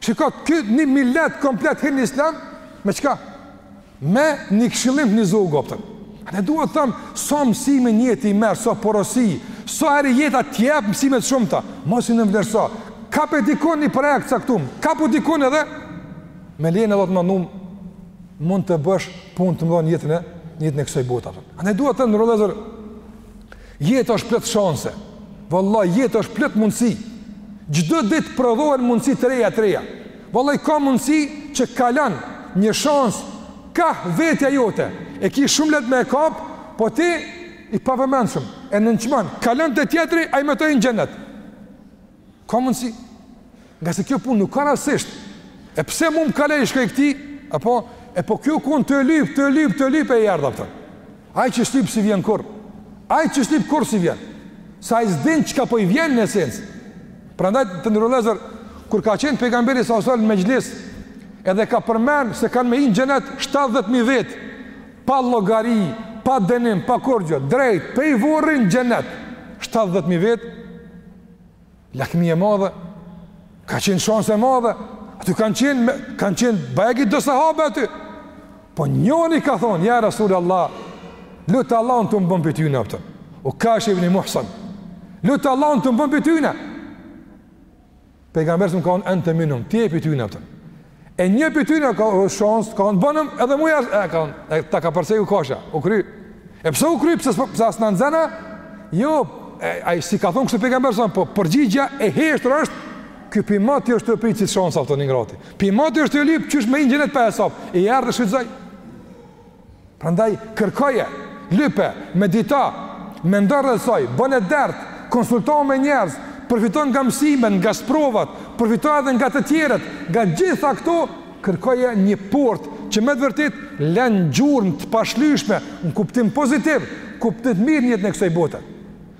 Shiko, ky një milet komplet hin në islam, me çka? Me një këshillim një zogu, kupton. Andaj dua të them, sa sa mësime n'jetë i merr, sa sa porosi, sa sa herë jeta të jep mësime të shumta, mos i nënvlerëso. Kape dikun një projekt t'caktum, kape dikun edhe, me lejen e Zotit t'madhnum, mund të bësh punë të mëdha n'jetën e, jetën e kësoj bote. Andaj dua të them, nderuar vëllezër, Jeta është plot shanse. Vallahi jeta është plot mundësi. Çdo ditë prodhohen mundësi të reja të reja. Vallahi ka mundësi që kalon një shans kah vetja jote. E ke shumë lehtë me e kap, po ti i pavëmendshëm, e nënçmon. Kalon te tjetri, ai me të hin në xhenet. Ka mundësi, ngase kjo punë nuk ka rastësisht, e pse mu m'kaloi, i shkoi këtij, a po, e po ky u kon tu e lyp, tu e lyp, tu e lyp e i erdh, kupton. Ai që s'lyp s'i vjen kurrë, ai që s'lyp kurrë s'i vjen, se ai s'din çka po i vjen në esencë. Prandaj të nderuar vëllezër, kur ka qenë Pejgamberi salallahu alejhi ve selem në mexhlis, edhe ka përmend se kanë me hi në xhenet 70.000 vetë, pa llogari, pa dënim, pa kurgjë, drejt, pej vorri në xhenet 70.000 vetë, Lakmi e madhe, ka qenë shanse e madhe, aty kanë qenë, kanë qenë bajagi do sahabe aty. Po njoni ka thonë, ja Resulallah, lute Allahun të më bon pej tyne, kupton. Ukash ibni Muhsin, lute Allahun të më bon pej tyne. Pejgamberi alejhi selam ka thonë, ente minhum, ti je pej tyne, kupton. E një pej tyne ka shans, ka thonë, bënëm edhe mu ja, e ka thonë, e ta ka përse Ukasha, u kry. E pse u kry, pse, pse a s'na nxen a, jo, e, ai s'i ka thonë kështu Pejgamberi, sa, po përgjigja e heshtur është, ky pej moti është tu e prit qit shans, kupton, i ngrati. Pej moti është tu e lyp, qysh me hi n'xhenet pa hesap, i erdh e shfrytëzoi. Prandaj kërkoje, lype, medito, mendo rreth saj, bëne dert, konsultohu me njerëz, përfito nga mësimet, nga sprovat, përfito edhe nga të tjerët, nga gjitha këto kërkoje një portë që me të vërtetë lën gjurmë të pashlyeshme në kuptim pozitiv, kuptim të mirë në jetën e kësaj bote.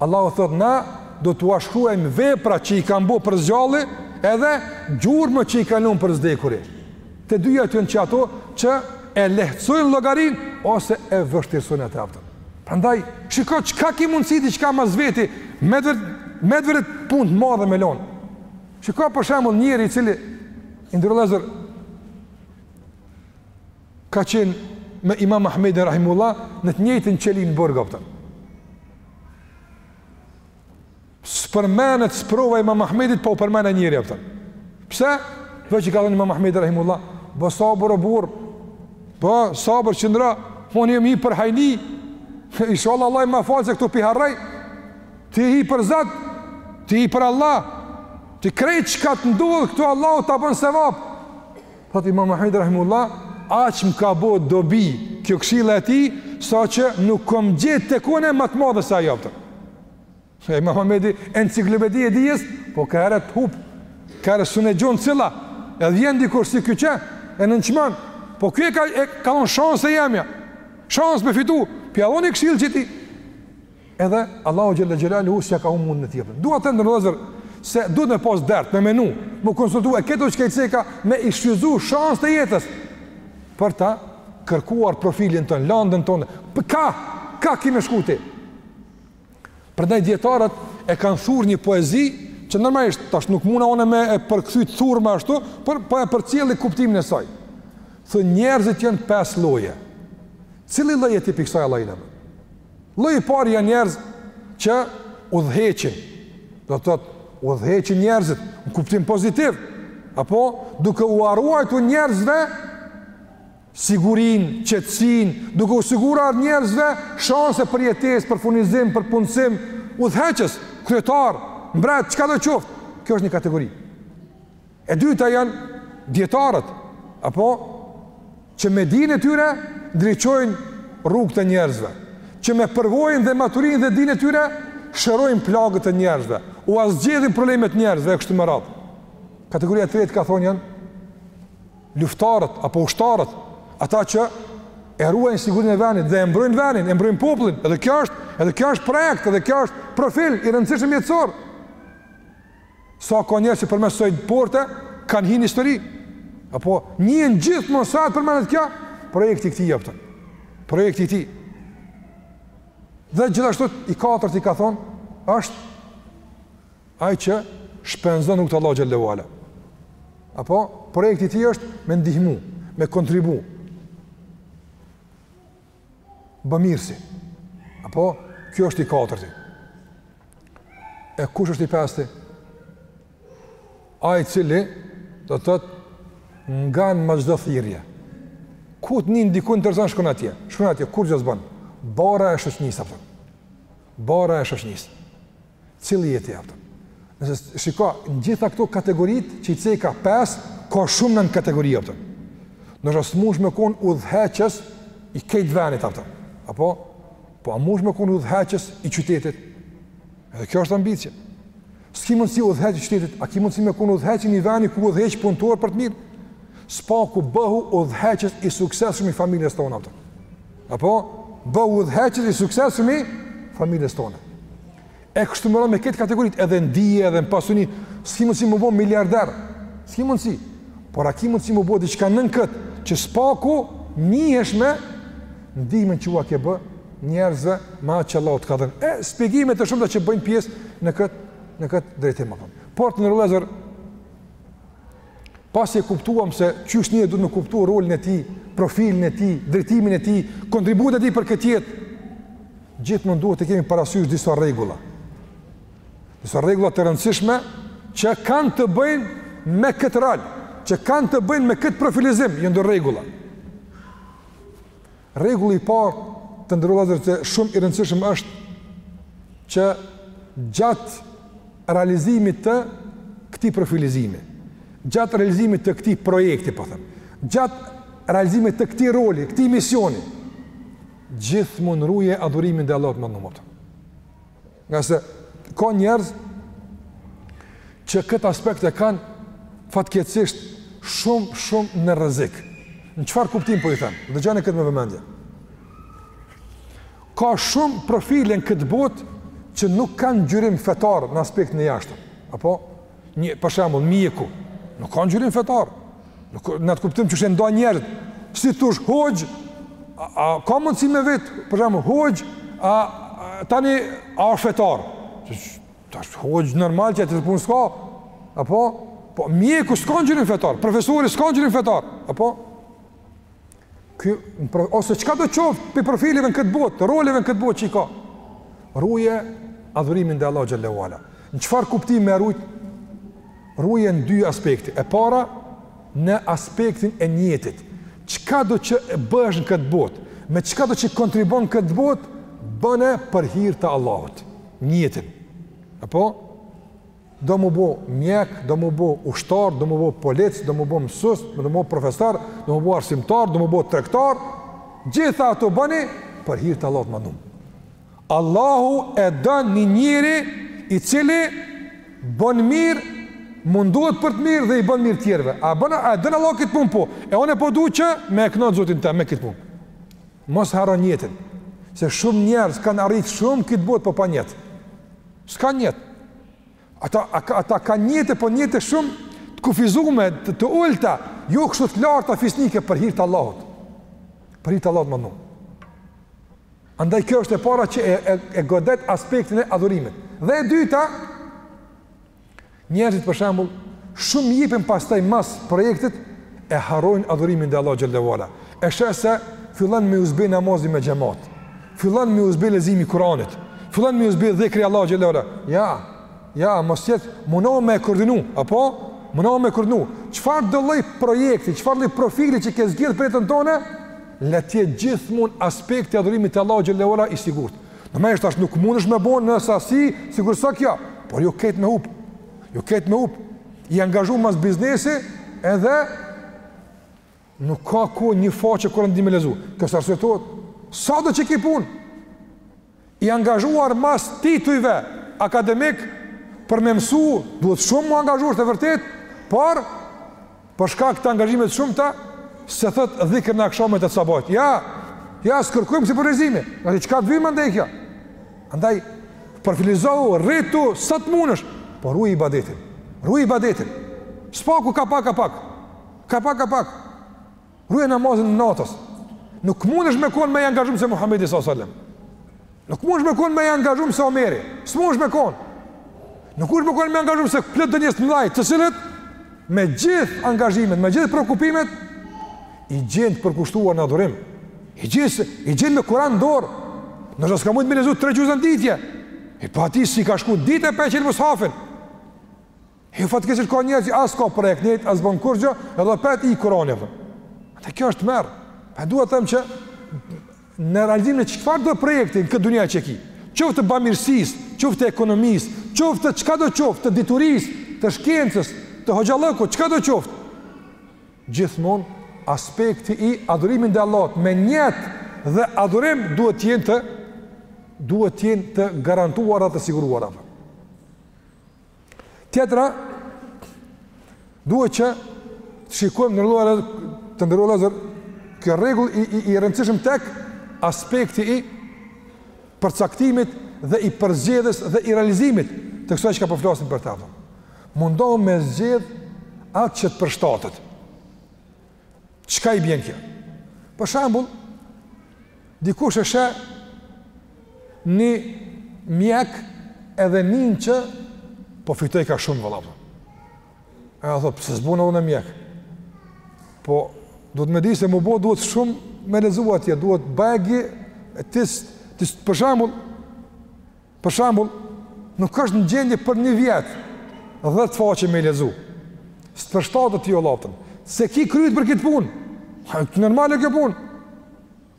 Allahu thot na do t'ua shkruajmë vepra që i kanë bo për s'gjalli, edhe gjurmët që i kanë lon për s'dekuri. Të dyja janë që ato që e lehtësojnë llogarin ose e vështirësojnë atë, a kupton. Prandaj, shiko çka ki mundësi diçka mas veti, me të vërtet punë të madhe me lon. Shiko për shembull njeri i cili, të nderuar vëllezër ka qenë me Imam Ahmedin Rahimullah në të njëjtën qeli në burg, a kupton. S'përmenet sprova e Imam Ahmedit pa u përmen ai njeri, a kupton. Pse? Veç që i ka thonë Imam Ahmedit Rahimullah, bo sabër o burrë, bo sabër, qëndro, unë jom për hajni, ishalla Allahu ma fal se këtu pi harraj, ti je për Zot, ti je për Allah, ty krejt çka të ndodhë këtu Allahu ta bon sevap, Thot Imam Ahmedi rahimullah, aq më ka bo dobi kjo këshilla e tij, saqë nuk kam gjetë tek unë ma të madhe se ajo, a kupton. Imam Ahmedi enciklopedi e dijes, po ka herë të hup, ka herë s'un e gjon cilla, edhe vjen dikush si ky që e nënçmon. Po ky e ka e ka një shans e jemja. Shans me fitu, p'ja lo ni këshillë qëtij. Edhe Allahu xhalla xhelaluhu s'ia ka humb mundin e tij, a kupton. Dua të them vëllezër se duhet me pas dert, me menu, m'u konsultu e këto çka i ceka me i shfrytëzu shanset e jetës për ta kërkuar profilin tonë, landën tonë. Për ka, ka ki me shku ti. Prandaj dijetarët e kanë thurë një poezi që normalisht tash nuk muna unë me e përkthy të thurme ashtu, por po e përcjelli kuptimin e saj. Thotë njerëzit janë pesë lloje. Cili lloj je ti pi kësaj Allahina? Lloji i parë janë njerëz që udhëheqin, do të thotë udhëheqin njerëzit në kuptim pozitiv, apo duke ua ruajtur njerëzve sigurinë, qetësinë, duke u siguruar njerëzve shanse për jetesë, për furnizim, për punësim, udhëheqës, kryetar, mbret, çkado qoftë. Kjo është një kategori. E dyta janë dijetarët, apo, që me dijen e tyre ndriçojnë rrugët e njerëzve, që me përvojën dhe maturinë dhe dijen e tyre shërojnë plagët e njerëzve, ua zgjedhin problemet njerëzve e kështu me radhë. Kategoria e tretë ka thonë janë luftarët, apo ushtarët, ata që e ruajnë sigurinë e venit dhe e mbrojnë venin, e mbrojnë poplin, edhe kjo është, edhe kjo është projekt, edhe kjo është profil i rëndësishëm jetësor. Sa ka njerëz që përmes kësaj porte kanë hi në histori. Apo njihen gjithmonë sa të përmendet kjo, projekti i këtij, a kupton. Projekti i tij. Dhe gjithashtu i katërti ka thon, është ai që shpenzon n'rrugë të Allahut xhelle ue ala. Apo projekti i tij është me ndihmu, me kontribu. Bëmirësi. Apo, kjo është i katërti. E kush është i pesti? Ai i cili, do të thotë, ngan mas çdo thirrje. Ku të nin dikun interesin, shkon atje. Shkon atje, kurgjo s'bon. Barra e shoqnisë, a kupton. Barra e shoqnisë. Cili je ti, a kupton? Nëse i shikon, në gjitha këto kategoritë që i ceka 5, ka shumë nënkategori, a kupton. Nëse s'mush me kon udhëheqës i kejt venit, a kupton. Apo po a mush me kon udhëheqës i qytetit? Edhe kjo është ambicie. S'ki mundsi udhëheqës i qytetit, a ki mundsi me kon udhëheqës i një veni ku udhëheq punëtorë për të mirë? S'paku bëhu udhëheqës i suksesshëm i familjes tone, a kupton. Apo, bëhu udhëheqës i suksesshëm i familjes tone. E kështu me radhë me këto kategoritë, edhe në dije, edhe në pasuni, s'ki mundësi m'u bo miliarder, s'ki mundësi, por a ki mundësi m'u bo diçka nën këtë, që s'paku njihesh me ndihmën që ua ke bë njerëzve me atë që Allahu të ka dhënë. E, shpjegime të shumta që bëjnë pjesë në këtë, në këtë drejtim. Por të nderuar vëllezër, Pasi e kuptuam se qysh njeri duhet me kuptu rolin e tij, profilin e tij, drejtimin e tij, kontributin e tij për këtë jetë, gjithmonë duhet të kemi parasysh disa rregulla. Disa rregulla të rëndësishme që kanë të bëjnë me këtë rol, që kanë të bëjnë me këtë profilizim, janë do rregulla. Rregulli i parë të nderuar vëllezër shumë i rëndësishëm është që gjatë realizimit të këtij profilizimi, gjatë realizimit të këtij projekti, po them, gjatë realizimit të këtij roli, këtij misioni, gjithmonë ruje adhurimin ndaj Allahut më ndonjëherë. Ngase ka njerëz që këtë aspekt e kanë fatkeqësisht shumë shumë në rrezik. Në çfarë kuptimi po e them? Dëgjoni këtë me vëmendje. Ka shumë profile në këtë botë që nuk kanë ngjyrim fetar në aspektin e jashtëm. Apo Një për shembull mjeku, nuk ka ngjyrim fetar. Nuk në atë kuptim që shendo njerëz. S'i thush hoxhë, a, a ka mundësi me vet, për shembull hoxhë, a, a tani a është fetar? Tash hoxha normal që tjetër punë s'ka. Apo po mjeku s'ka ngjyrim fetar, profesori s'ka ngjyrim fetar. Apo Ky ose çka do të qoftë prej profileve në këtë botë, roleve në këtë botë që i ka. Ruje adhurimin ndaj Allahut xhel-le ue ala. Në çfarë kuptimi me rujt? Ruje në dy aspekte. E para në aspektin e njetit. Çka do që bëhesh në këtë botë? Me çka do që kontribon në këtë botë? Bëne për hir të Allahut. Njetin. Apo do m'u bo mjek, do m'u bo ushtar, do m'u bo polic, do m'u bo mësus, do m'u bo profesor, do m'u bo arsimtar, do m'u bo tregtar, gjitha ato boni për hir të Allahut t'madhnum. Allahu e don një njeri i cili bon mirë, mundohet për të mirë dhe i bon mirë tjerve. A, bon, a e don Allahu këtë punë? Po. E unë po du që me e knaq Zotin tem me këtë punë. Mos harro njetin, se shumë njerëz kanë arrit shumë këtë botë po pa njet. S'ka njet. Ata, ata ka njete, po njete shumë të kufizume, të, të ulta, jo kështu të larta fisnike për hir të Allahut. Për hir të Allahut t'madhnum. Andaj kjo është e para që e, e, e godet aspektin e adhurimit. Dhe e dyta, Njerëzit për shembull, shumë jepen pastaj mas projektit e harrojnë adhurimin te Allahu xhel-le ue ala. E sheh se fillon me ju zbeh namazi me xhamat. Fillon me ju zbeh leximi i Kuranit. Fillon me ju zbeh dhikri i Allahut xhel-le ue ala. Ja. Ja, mos jet mundohu me e koordinu, apo mundohu me e koordinu. Çfarëdo lloj projekti, çfarëdo lloj profili që ke zgjedh për jetën tone, le të jetë gjithmonë aspekti i adhurimit te Allahu xhel-le ue ala i sigurt. Domethënë ashtu nuk mundesh me bo në sasi, sikurse kjo, por jo krejt me hup, jo krejt me hup, i angazhu mas biznesit edhe nuk ka kohë një faqe Kuran n'ditë me lexu, kjo s'arsyetohet, sado që ki punë, i angazhuar mas titujve akademikë për me mësu, duhet shumë m'u angazhu, është e vërtetë, por Për shkak të angazhimeve të shumta, s'e thotë dhikrin e akshamit e të sabahit. Ja, ja s'kërkojmë si përrezime. Nga që çka të vijmë ndaj kjo? Andaj profilizohu, rritu sa të mundesh, por ruaj ibadetin. Ruaj ibadetin. S'paku ka pak ka pak. Ka pak ka pak. Ruaj namazin e natës. Nuk mundesh me kon më i angazhuar se Muhamedi sallallahu alajhi wasallam. Nuk mundesh me kon më i angazhuar se Omeri. S'mundesh me kon. Nuk mundesh me kon më i angazhuar se plot dajes të mëdha, të cilët me gjithë angazhimet, me gjithë preokupimet i gjend të përkushtuar në adhurim. I gjend, i gjend me Kur'an n'dorë. Nëse s'ka mujt me lexu tre xhuza n'ditë. E po atij s'i ka shku dita pa çel mus'hafin. E fatkeqësisht ka njerëz që as ka projekt, njet, as bon kurrgjë, edhe pet i Kurani apo. Atë kjo është marre. Po dua të them që në realizim në çfarëdo projekti në këtë dunja që ki. Qoftë të bamirësisë, qoftë të ekonomisë, qoftë të çkado qoftë, të diturisë, të shkencës, të hoxhallëkut, çkado qoftë. Gjithmonë aspekti i adhurimit ndaj Allahut me njet dhe adhurim duhet të jenë të duhet të jenë të garantuara të siguruara. Tjetra, duhet që të shikojmë në rrëlluar edhe të nderuar vllazër, kjo rregull i, i, i rëndësishëm tek aspekti i përcaktimit dhe i përzgjedhjes dhe i realizimit të kësaj çka po flasim për ta. Mundohu me zgjedh atë që të përshtatet. Çka i bjen kjo? Për shembull, dikush e sheh një mjek edhe nin që po fitojka shumë valla. E thotë, pse s'bona edhe unë mjek? Po, duhet me di se m'u bo duhet shumë me lexu atje, duhet bajagi, ti, ti, për shembull, Për shembull, nuk është në gjendje për një vjet 10 faqe me lexu. S't'përshtatet ty o laftën, s'e ki kryet për këtë punë, ha, normale kjo punë.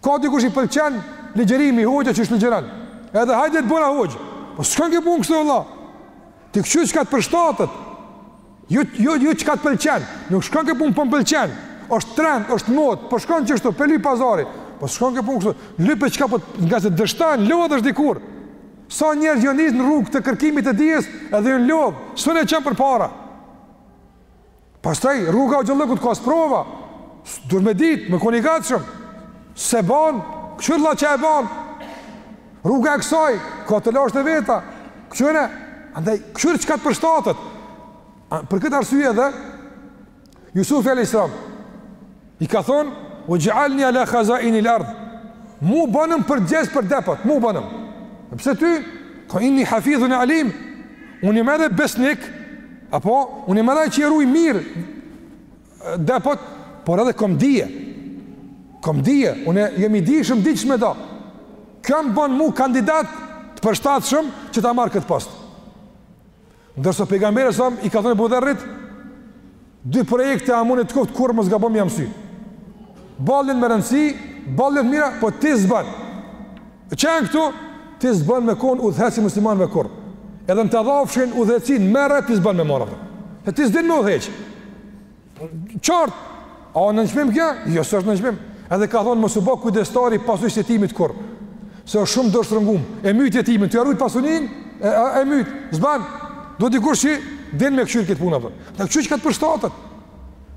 Ka dikush i pëlqen ligjërimi, hoxha që është ligjëron, edhe hajde të bona hoxhë, po s'shkon kjo punë kështu o vlla, ti këqyr çka të përshtatet, Jo, jo, jo çka të pëlqen. Nuk shkon kjo punë po m'pëlqen. Është trend, është modë, po shkon kështu, po e lyp pazari. Po shkon kjo punë kështu. Lype çka po, ngase dështon, lodhesh dikur. Sa njerëz janë nis në rrugë të kërkimit të dijes, edhe janë lodh. S'un e çon përpara. Pastaj rruga e hoxhallëkut ka sprova. Duhet me ditë, me kon i gatshëm. S'e ban, këqyr vlla ça e ban? Rruga e kësaj, ka telashet e veta, këqyre, andaj, këqyre çka të përshtatet. A, për këtë arsye edhe, Jusufi a.s. i ka thonë, ixh'alni ala khazaini l-ard, mu banëm përgjegjës për depot, mu banëm. E pse ty, ka inni hafidhun alim, unë jam edhe besnik, apo, unë jam edhe që i ruj mirë, Depot, por edhe kom dije. Kom dije, unë jam i dijshëm diç me do. Kjo më bën mu kandidat të përshtatshëm që ta marr këtë post. Ndërsa pejgamberi a.s. i ka thënë Ebu Dherrit, dy projekte amanet të koftë kurrë mos gabo m'jau msy. Boll janë me rëndësi, boll janë t'mira, po ti s'ban. Qenë këtu, ti s'bën me kon udhëheqës i muslimanëve kurrë. Edhe në ta dhafshin udhëheqësinë merre ti s'bën me marr atë. Se ti s'din me udhëheq. Qartë, a nënçmim kjo? Jo, s'është nënçmim. Edhe ka thonë, mos u bë kujdestar i pasurisë jetimit kurrë. Se është shumë dorështrëngum. E myt jetimin, tu ja rujt pasuninë, e, e, e myt, s'bën. Duhet dikush që din me këqyr këtë punë, a po kupton. Këqyr çka të përshtatet.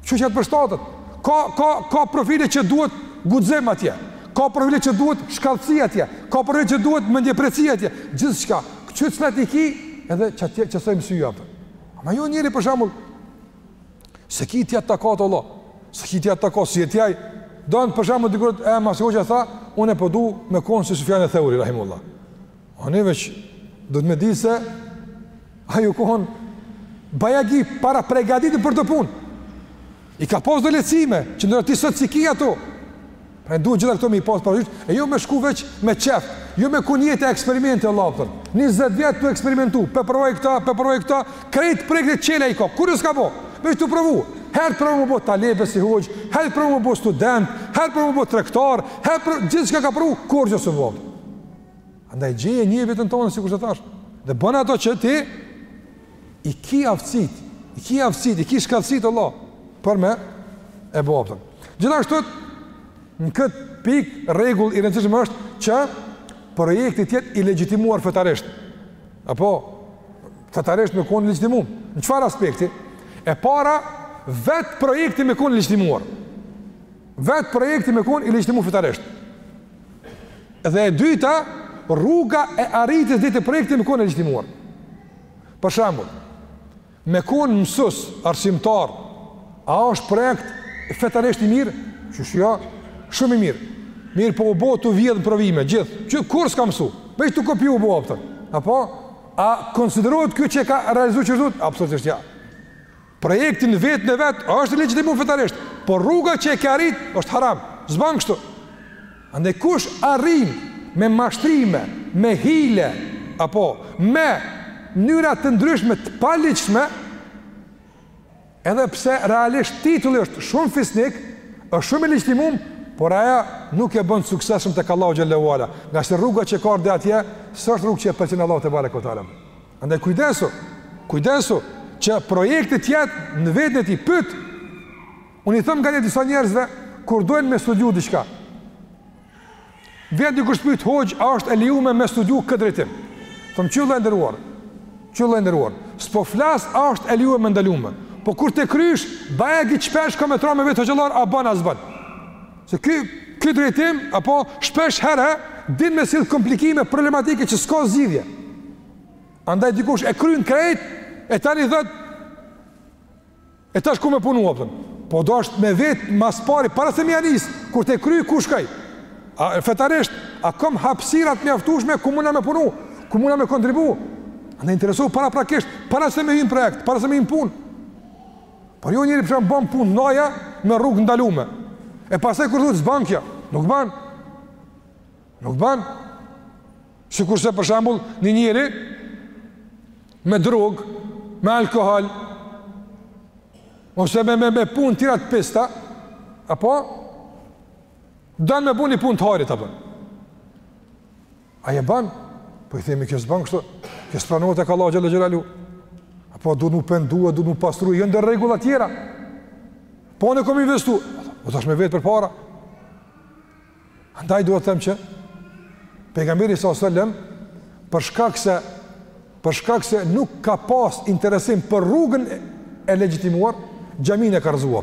Këqyr çka t'përshtatet. Ka ka ka profile që duhet guxim atje. Ka profile që duhet shkathtësi atje. Ka profile që duhet mendjemprehtësi atje. Gjithçka. Këqyr cilat i ki edhe çati që thojmë sy apo. Ama jo njeri për shembull. S'e ki ti at takat o vlla. S'e ki ti at takat si ti ai. Don për shembull dikur e ma si hoxha tha, unë po du me kon si Sufjan eth-Theuri rahimehullah. Ani veç, do me ditë se ajo kohën, bajagi, parapregaditë për atë punë. I ka pasë do lehtësime, që ndoshta ti sot s'i ki ato. Pra duhet gjitha këto me i pasë parashysh, e jo me shku veç me qef, jo me kon jeta eksperimente, a kupton. Njëzet vjet tu eksperimentu, pe provoj këta, pe provoj këta, krejt projektet çelë i ka, kurgjo s'ka bo, veç tu provu. Herë provu me u bo talebe si hoxhë, herë provu me u bo student, herë provu me u bo tregtar, herë provu, gjithçka ka provu, kurgjo s'u bo. Andaj gjeje njëherë veten tonde sikur të thash, dhe bën atë që ti i ki aftësitë, i ki aftësitë, i ki shkathtësitë e tua, për me e bo a kupton. Gjithashtu, në këtë pikë, rregull i rëndësishëm është që projekti të jetë i legjitimuar fetarisht. Apo, fetarisht me konë i legjitimum. Në çfarë aspekti? E para, vetë projekti me konë i legjitimuar. Vetë projekti me konë i legjitimuar fetarisht. Dhe e dyta, rruga e arritjes deri te projekti me konë e legjitimuar. Për shembull, me konë mësus, arsimtar, a është projekt fetarisht i mirë? Qysh jo, shumë i mirë. Mirëpo u bo tu vjedhë provime, gjithë, kurrë s'ka mësu, veç tu kopju u bo, a kupton. Apo, a konsiderohet ky që ka realizu diçka? Absolutisht ja. Projekti në vetvete është i legjitimum fetarisht, por rruga që e ki arrit është haram, s'ban kështu. Andaj kush arrin me mashtrime, me hile, apo mënyra të ndryshme të paligjshme, edhe pse realisht titulli është shumë fisnik, është shumë i legjitimum, por ajo nuk e bën të suksesshëm tek Allahu xhele ue ala, ngase rruga që ka ardhë atje, s'është rrugë që e pëlqen Allahu tebareke ue teala. Andaj kujdesu, kujdesu që projekti të jetë në veten e tij pyet. Unë i thom nganjëherë disa njerëzve kur dojnë me studiu diçka. Vjen dikush pyet hoxh, a është e lejume me studiu këtë drejtim? Thom vëlla i nderuar. Vëlla i nderuar. S'po flas a është e lejume, e ndalume. Po kur ta krysh, bajagi shpesh ka me t'ra me vetë hoxhallar a ban a s'ban. Se ky ky drejtim apo shpesh herë din me sill komplikime problematike që s'ka zgjidhje. Andaj dikush e kryen krejt e tani thot e tash ku me punu, a kupton. Po u dashtë me vetë ma s'pari para se me ia nisë kur ta kryj qysh ka. A fetarisht a kam hapësira të mjaftueshme ku muna me punu, ku muna me kontribu. Andaj interesu paraprakisht para se me hi n'projekt, para se me hi n'punë. Por jo njeri për shembull ban punë najë me rrugë të ndalume. E pastaj kur i thu s'ban kjo, nuk ban. Nuk ban. Sikurse për shembull një njeri me drogë, me alkool, ose me, me, me punë tjera të pista, apo, don me bo një punë të hajrit, a kupton. A e ban? Po i themi kjo s'ban kështu. Kjo s'pranohet te Allahu xhelle xhelaluhu. Apo duhet m'u pendu, duhet m'u pastru, janë edhe rregulla tjera. Po unë kam investuar. Po tash me vet përpara. Andaj duhet të them që pejgamberi alejhi selam për shkak se për shkak se nuk ka pas interesim për rrugën e legjitimuar, xhamin e ka rrëzu.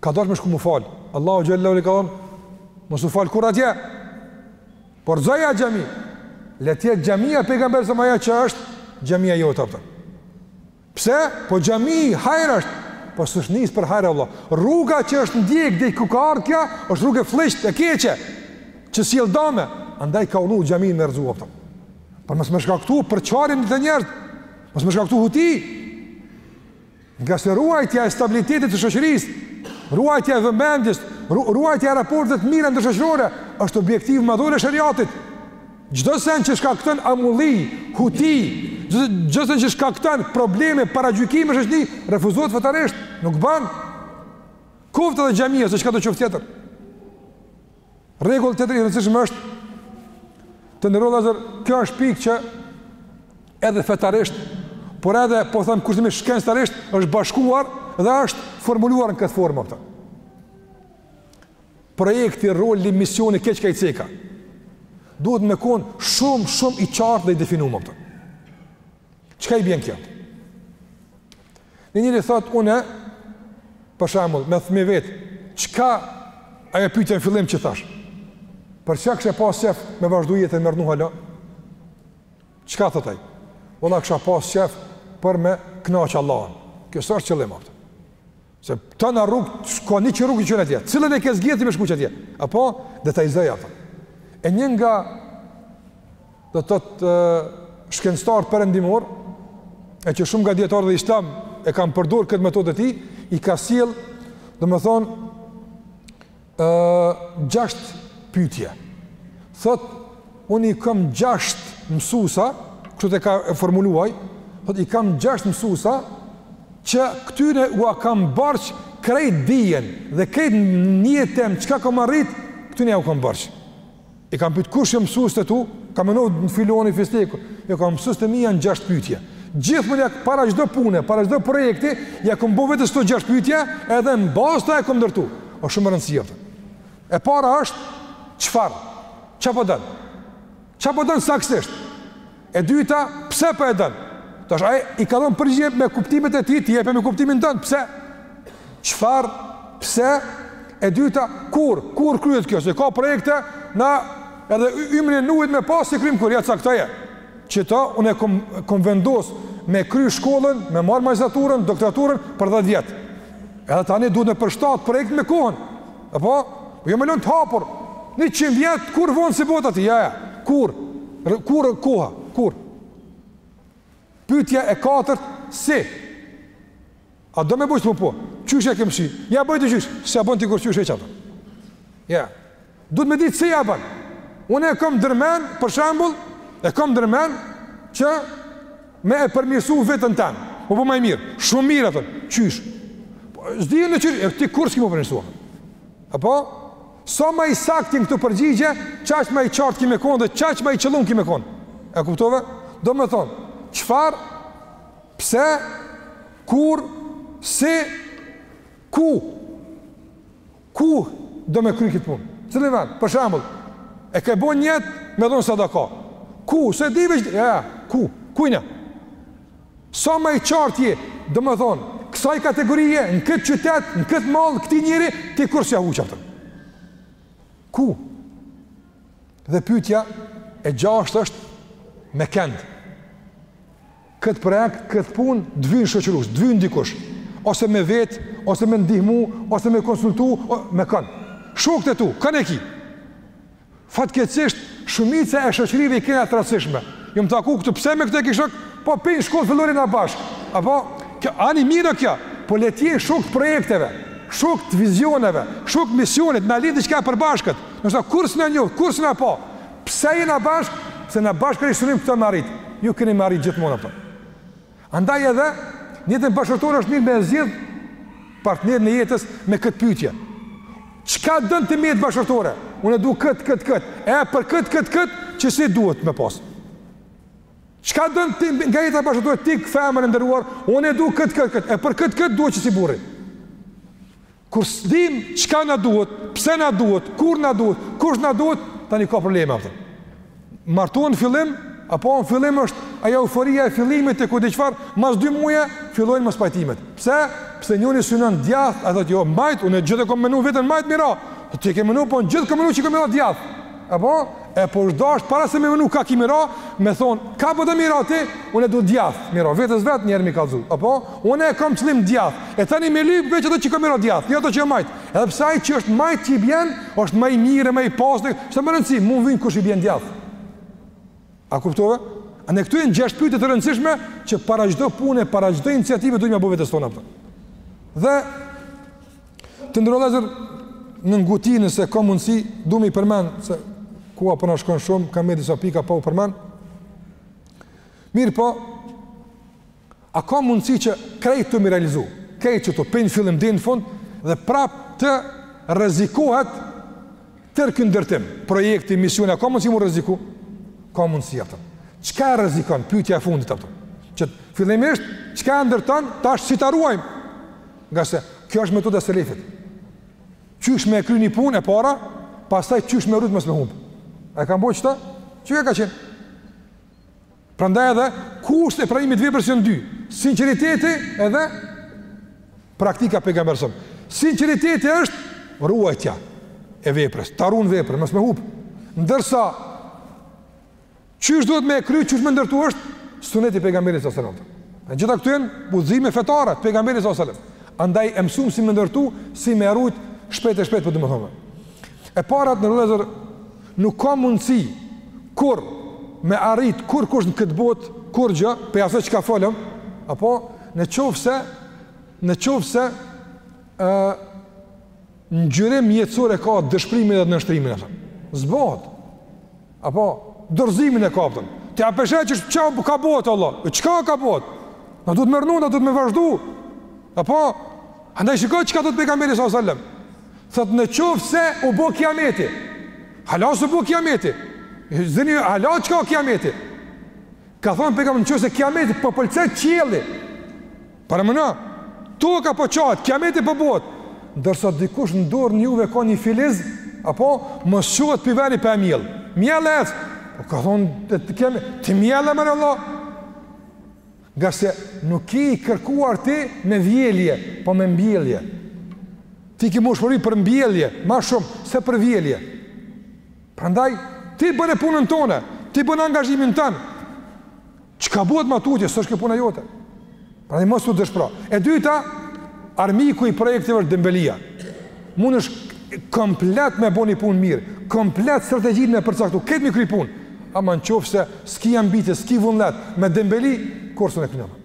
Ka dasht me shku m'u fal. Allahu xhelle i ka thon, mos u fal kurrë atje. Por ajo xhami. Le të jetë xhamia e pejgamberit sa ajo që është xhamia jote apo. Pse? Po xhami hajr është. Po s'u nis për hajr, Allah. Rruga që është ndjek deri ku ka ardhur kjo, është rrugë e flliqt e keqe. Që sjell dame, andaj ka urdhëru xhamin me rrëzu apo. Për mos me shkaktu përçarje te njerëzit. Mos me shkaktu huti. Ngase ruajtja e stabilitetit të shoqërisë, ruajtja e vëmendjes, ruajtja e raporteve të mira ndërshoqërore është objektiv madhor i sheriatit. Çdo sen që shkakton amulli, huti, çdo sen që shkakton probleme, paragjykime n'shoqni refuzohet fetarisht, nuk ban. Koftë edhe xhami ose çkado qoftë tjetër. Rregull tjetër i rëndësishëm është të nderuar vllazër, kjo është pikë që edhe fetarisht, por edhe po them kushtimisht shkencëtarisht është bashkuar dhe është formuluar në këtë formë apo. Projekti, roli, misioni krejt çka i ceka. Duhet me kon shumë shumë i qartë dhe i definum apo. Çka i bjen kjo? Një njeri thot unë për shembull me e pytë, çka ajo pyetja në fillim që thash. Për çka kishe pas qef me vazhdu jetën me rrnu hala? Çka thot ai? Valla kisha pas qef për me kënaq Allahun. Kjo s'është qëllim aftë. Se tana rrugët, ka njëqind rrugë që çojnë atje. Cilën e ke zgjedh ti me shku atje? Apo, detajizoji ato. E një nga do të thotë shkencëtarët perëndimor, e që shumë nga dijetarët islam e kanë përdorur këtë metodë të tij, i ka sjell, domethënë, ë gjashtë pyetje. Thot, unë i kam gjashtë mësusa, kështu e ka formulu ai, thot, i kam gjashtë mësusa, që këtyre ua kam borxh krejt dijen, dhe krejt jetën teme, çka kam arrit, këtyre jau kam borxh. E kanë pyet kush janë mësuesit e tu? Kanë menu filoni, fisteku. Jo, ka thonë mësuesit e mi janë gjashtë pyetje. Gjithmonë ja para çdo pune, para çdo projekti, ia kam bo vetes këto gjashtë pyetje, edhe në bazë t'atyne e kam ndërtu. O shumë e rëndësishme. E para është çfarë? Çfarë po don? Çfarë po don saktësisht? E dyta, pse po e don? Tash ai i ka dhënë përgjigje me kuptimet e tij, ti jepe me kuptimin tënd, pse? Çfarë? Pse? E dyta, kur? Kur kryhet kjo? Se ka projekte na edhe ymrin e Nuhit me pas s'i kryn kur, ja caktoje. Që tha unë e kom, kom vendos me kry shkollën, me marr magjistraturën, doktoraturën për 10 vjet. Edhe tani duhet me përshtat projekt me kohën. E po, po jo me lënë të hapur, njëqind vjet, kur vonë s'i bon ti, ja, ja, kur, kur, koha, kur. Pytja e katërt, si, a do me bo kështu po, qysh e kem, si, ja bojm qysh, s'e bon ti kurrë qysh e qato, ja, duhet me ditë si ja bon, unë e kom ndërmend, për shembull, e kom ndërmend, që, Me e përmirësu veten teme, m'u bo ma i mirë, shumë mirë, atëherë, qysh, po, s'di hala qysh, e ti kurrë s'ki m'u përmirësu, a po, sa ma i saktë n'këto përgjigje, qaq ma i qartë ki me konë dhe qaq ma i qëllum ki me konë, e kuptove, domethonë, çfarë, pse, kur, si, ku, Ku do me kry këtë punë? Cili vend? Për shembull, e ke bo nijet me dhonë sadaka. Ku? Se di veç, ja, ja, ku? Kujna? Sa më i qartë je, domethonë, kësaj kategorie, në këtë qytet, në këtë mahallë, këtij njeri, ti kurrë s'ja huq atëherë. Ku? Dhe pytja e gjashtë është me kend. këtë projekt, këtë punë, të vyn shoqërues, të vyn dikush, ose me vetë, ose me ndihmu, ose me konsultu, o, me kanë. Shokët e tu, kanë e ki. Fatkeqësisht, shumica e shoqërive i kena të rastësishme. Jem taku këtë, pse me këtë e ki shok? Po, prej n'shkollë fillore na bashkë. Apo, kjo, ani mirë kjo, po le të jenë shokë të projekteve, shokë të vizioneve, shokë të misionit, na lidh diçka e përbashkët. Do të thotë, kur s'na njoh, kur s'na, apo, Pse jena bashkë? Se na bashkë i synojmë këto me arrit. Ju keni me arrit gjithmonë apo. Andaj edhe në jetën bashkëshortore është mirë me zgjidh partnerin e jetës me këtë pyetje. Çka don ti n'jetë bashkëshortore? Unë e du kët kët kët. E për kët kët kët qesi duhet me pas. Çka don ti nga jeta bashkëshortore ti femër e nderuar? Unë e du kët kët kët. E për kët kët duhet qesi burri. Kur s'dim çka na duhet, pse na duhet, kur na duhet, kush na duhet, tani ka probleme atë. Martohen, fillim, apo në fillim është ajo euforia e fillimit e ku di çfarë, mas dy muajve fillojnë mospajtimet. Pse? Pse njoni synon djathtë, ai thotë jo, majt, unë gjithë kom menu veten majt me ra. Po ti e ke menu po unë gjithë kom menu që kom me ra djathtë. Apo, e po është dashtë, para se me menu kah ki me ra, me thonë, kah po do me ra ti, unë e du djathë me ra, vetes vet njëherë me i kallzu, apo, unë e kam qëllim djathë, e tani me lypë veç ato që ka me ra djathë, jo ato që e majtë, edhe pse ai që është majtë që i bjenë, është ma i mirë, ma i pastër, s'është me rëndësi, mu m'vyn kush i bjenë djathë. A kuptove? Andaj këtu janë gjashtë pytje të rëndësishme, që para çdo pune, para çdo iniciative, duhet me ia bo vetes tonë. Dhe, Të nderuar vllezër në nguti nëse ka mundësi, du me i përmen, se koha po na shkon shumë, kam edhe disa pika pa u përmen. Mirëpo, a ka mundësi që krejt këto me i realizu, krejt qëto pi n'fillim deri në fund, dhe prap të rrezikohet tërë ky ndërtim, projekti, misioni, a ka mundësi m'u rreziku? Ka mundësi, apo. Çka e rrezikon, pytja e fundit, apo. Që fillimisht, çka e ndërton, tash si ta ruajmë, Ngase kjo është metoda e selefit. Qysh me e kry një punë e para, pastaj qysh me e rujt mos me humbë. A e kam bo qëta? Që e ka qenë? Prandaj edhe, kushtet e pranimit veprës janë dy, sinqeriteti edhe praktika e pejgamberit së sëllam. Sinqeriteti është ruajtja e veprës, ta run veprën, mos me humbë. Ndërsa, Qysh duhet me e kry, qysh me ndërtu është suneti i pejgamberit së sëllam. Të gjitha këto janë udhëzime fetare, pejgamberit së sëllam. Andaj e mësum si me ndërtu, si me e rujt, shpejt e shpejt po du me thonë. E para, të nderuar vllezër, nuk ka mundësi kurrë me arrit, kurrkush në këtë botë, kurrgjë, prej asaj çka folëm, apo në qoftë se, në qoftë se, ngjyrim jetësor e ka dëshprimin dhe nënshtrimin, s'bohet. Apo, dorëzimin e kapëtën. Ti a pe sheh që është çka ka bëhet, o vlla? E çka ka bëhet? Na duhet me rrnu, na duhet me vazhdu. Apo, andaj shiko çka thotë pejgamberi sa sallem. Thotë në qoftë se u bo kiameti. Hala s'u bo kiameti. Zini, hala çka kiameti. Ka thonë pejgamberi në qoftë se kiameti, po pëlcet qielli. Parameno, toka po çahet, kiameti po bohet, ndërsa dikush në dorë nga juve ka një filiz, apo, mos çohet pi veni pa e mjellë, mjelle ec, po ka thonë, të, të kiameti, mjelle more vlla, ngase nuk je i kërkuar ti me vjelje, po me mbjellje, ti ki me u shpërbly për mbjellje, ma shumë, se për vjelje, Prandaj, ti bëne punën tone, ti bëne angazhimin tënd, çka bëhet ma tutje, s'është kjo puna jote. Prandaj, mos u dëshpro. E dyta, armiku i projekteve është dembelia. Munesh komplet me bo një punë mirë, komplet strategjinë me përcaktu, këtë mi kry punë, ama në qoftë se s'ki ambicie, s'ki vullnet, me dembeli, kurrë s'e kryn ma.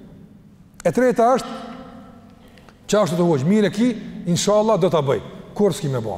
E treta është, që është do ta boj, mirë e ki, inshallah do ta bëj, kurrë s'ki me bë.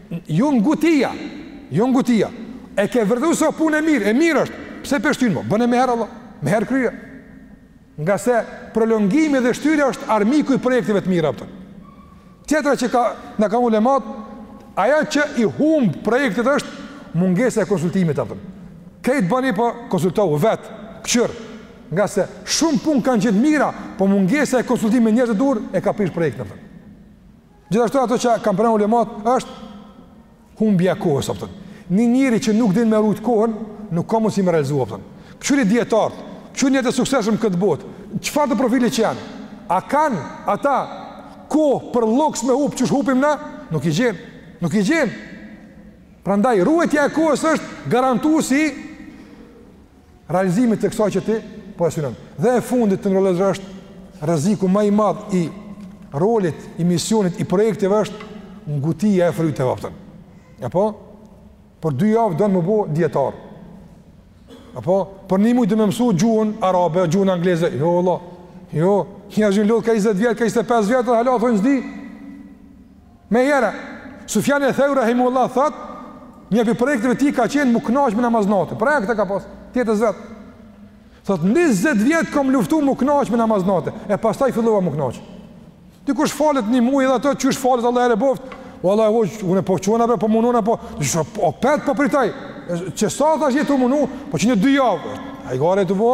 Jo ngutia, jo ngutia. E ke vërtetu se o punë e mirë, e mirë është. Pse pe shtyn më? Bëne meniherë Allah, meniherë krye. Ngase prolongimi dhe shtyrja është armiku i projekteve të mira, a kupton. Tjetra që ka na ka ulemat, ajo që i humb projektet është mungesa e konsultimit, a kupton. Krejt bëni, po konsultohu, vet, këqyr. Ngase shumë punë kanë qenë t'mira, po mungesa e konsultimit me njerëz të duhur e ka prish projektin, a kupton. Gjithashtu ato që kanë pranuar ulemat është humbja e kohës, a kupton. Një njeri që nuk din me rujt kohën, nuk ka mundësi me realizu, a kupton. Këqyri dijetarët, këqyri njerëzit e suksesshëm n'këtë botë. Çfarëdo profili që janë? A kanë ata kohë për luks me hup qysh hupim na? Nuk i gjen. Nuk i gjen. Prandaj ruajtja e kohës është garantuesi i realizimit të kësaj që ti po e synon. Dhe e fundit të nderuar vëllezër është rreziku më i madh i rolit, i misionit, i projekteve është ngutia e fryteve, a kupton. Apo për dy javë don m'u bo dijetar. Apo për një muaj do me mësu gjuhën arabe, gjuhën angleze. Jo vallah. Jo, njerëz janë lodh ka 20 vjet, ka 25 vjet, hala thonë s'di. Megjithatë, Sufjani Theuri rahimullahu thotë, një prej projekteve të tij ka qenë m'u kënaq me namaz nate. Projekte ka pas, tjetër zot. Thot 20 vjet kam luftu m'u kënaq me namaz nate, e pastaj fillova m'u kënaq. Ti kush falet ni muaj edhe ato qysh falet, Allah hajr e boftë. Wallahi hoxhë, unë po çohna, po mundohna, po apet po pritoj. Qe sa je tu u mundu? Po qe nja dy javë. Hajgare tu bo.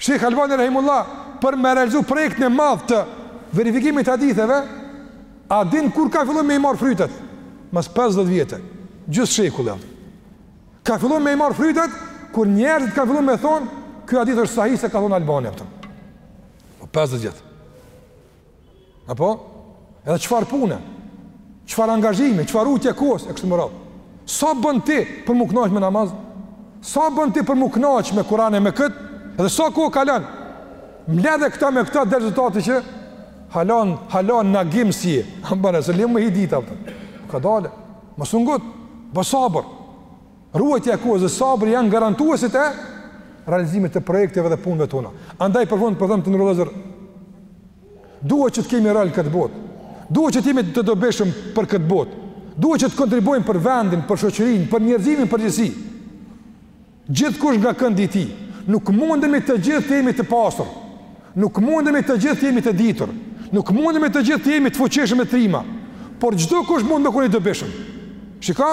Shejh Albani Rahimullah, për me realizu projektin e madh të verifikimit të haditheve, a din kur ka fillu me i marrë frytet? Mas 50 vjete, gjysë shekulli. Ka fillu me i marrë frytet, kur njerëzit kanë fillu me thonë, ky hadith është sahih se ka thonë Albani, a kupton. 50 vjet. Apo? Edhe çfarë pune? Çfarë angazhimi, çfarë ruajtje kohës e kështu me radhë. Sa bën ti për m'u kënaq me namaz? Sa bën ti për m'u kënaq me Kur'an e me kët? Edhe sa kohë kalon? Mbledhi këto me këto del rezultati që halon, halon na gim si. Ambana se lëmë hi ditë, a kupton. Kadale. Mos u ngut. Bo sabër. Ruajtja e kohës dhe sabri janë garantuesit e realizimit të projekteve dhe punëve tona. Andaj për fund po them të nderuar vëllezër. Duhet që të kemi rol n'këtë botë. Duhet që të jemi të dobishëm për këtë botë. Duhet që të kontribuojmë për vendin, për shoqërinë, për njerëzimin në përgjithësi. Gjithkush nga këndi i tij. Nuk mundemi të gjithë të jemi të pasur. Nuk mundemi të gjithë të jemi të ditur, nuk mundemi të gjithë të jemi të fuqishëm e trima, por çdokush mund me kon i dobishëm. Shiko,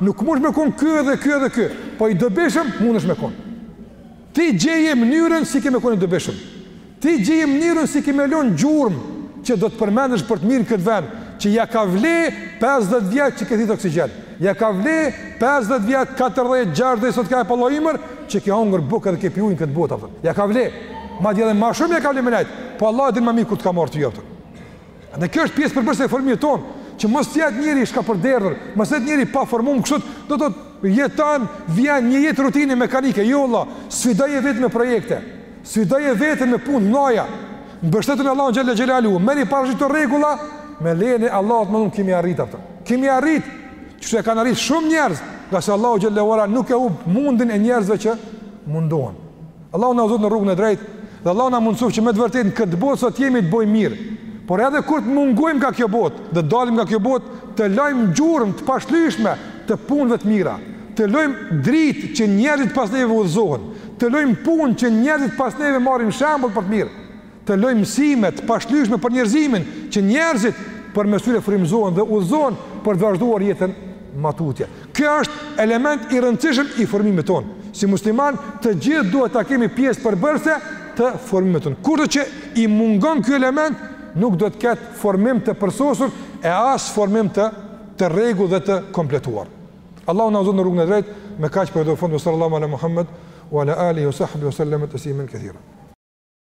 nuk mund me kon ky edhe ky edhe ky, po i dobishëm mundesh me kon. Ti gjeje mënyrën si ke me kon i dobishëm. Ti gjeje mënyrën si ke me lon gjurmë që do të përmendesh për të mirë n'këtë vend, që ja ka vle 50 vjet që ke thithë oksigjen. Ja ka vle 50 vjet, 40, 60 sa t'ka dhon Allahu ymër që ke hongër bukë dhe ke pi ujë n'këtë botë. Ja ka vle. Madje edhe ma shumë ia ka vle me nejtë, po Allah e din ma mirë kur ta ka marrë ty jetën. Dhe kjo është pjesë përbërëse e formimit tonë, që mos të jetë njeri i shkapërderdhur, mos të jetë njeri i paformum kështu, do të jeton, vjen një jetë rutine mekanike, jo vlla, sfidoje veten me projekte, sfidoje veten me punë, nëpër mbështetjen e Allahut xhele xhelaluhu, merri parasysh këto rregulla, me leje t'Allahut të madhnum ke me arritë ato, ke me arritë, që që e kanë arritë shumë njerëz, ngase Allahu xhele nuk e hup mundin e njerëzve që mundohen. Allahu na udhëzoftë në rrugën e drejtë dhe Allahu na mundësoftë që me të vërtetë në këtë botë sa të jemi të bojmë mirë, por edhe kur të mungojmë nga kjo botë dhe dalim nga kjo botë, të lojmë gjurmë të pashlyeshme të punëve të mira, të lojmë dritë që njerëzit pas neve udhëzohen, të lojmë punë që njerëzit pas neve marrin shembull për të mirë. Të lojmë mësime të pashlyeshme për njerëzimin, që njerëzit përmes tyre frymëzohen dhe udhëzohen për të vazhduar jetën ma tutje. Kjo është element i rëndësishëm i formimit tonë. Si musliman, të gjithë duhet ta kemi pjesë përbërëse të formimit tonë. Kurdo që i mungon ky element, nuk do të ketë formim të përsosur e as formim të të rregullt dhe të kompletuar. Allahu na udhëzoftë në rrugën e drejtë, me kaq përfundojmë wa sallallahu ala Muhammed wa ala alihi wa sahbihi wa sallam taslima kathira.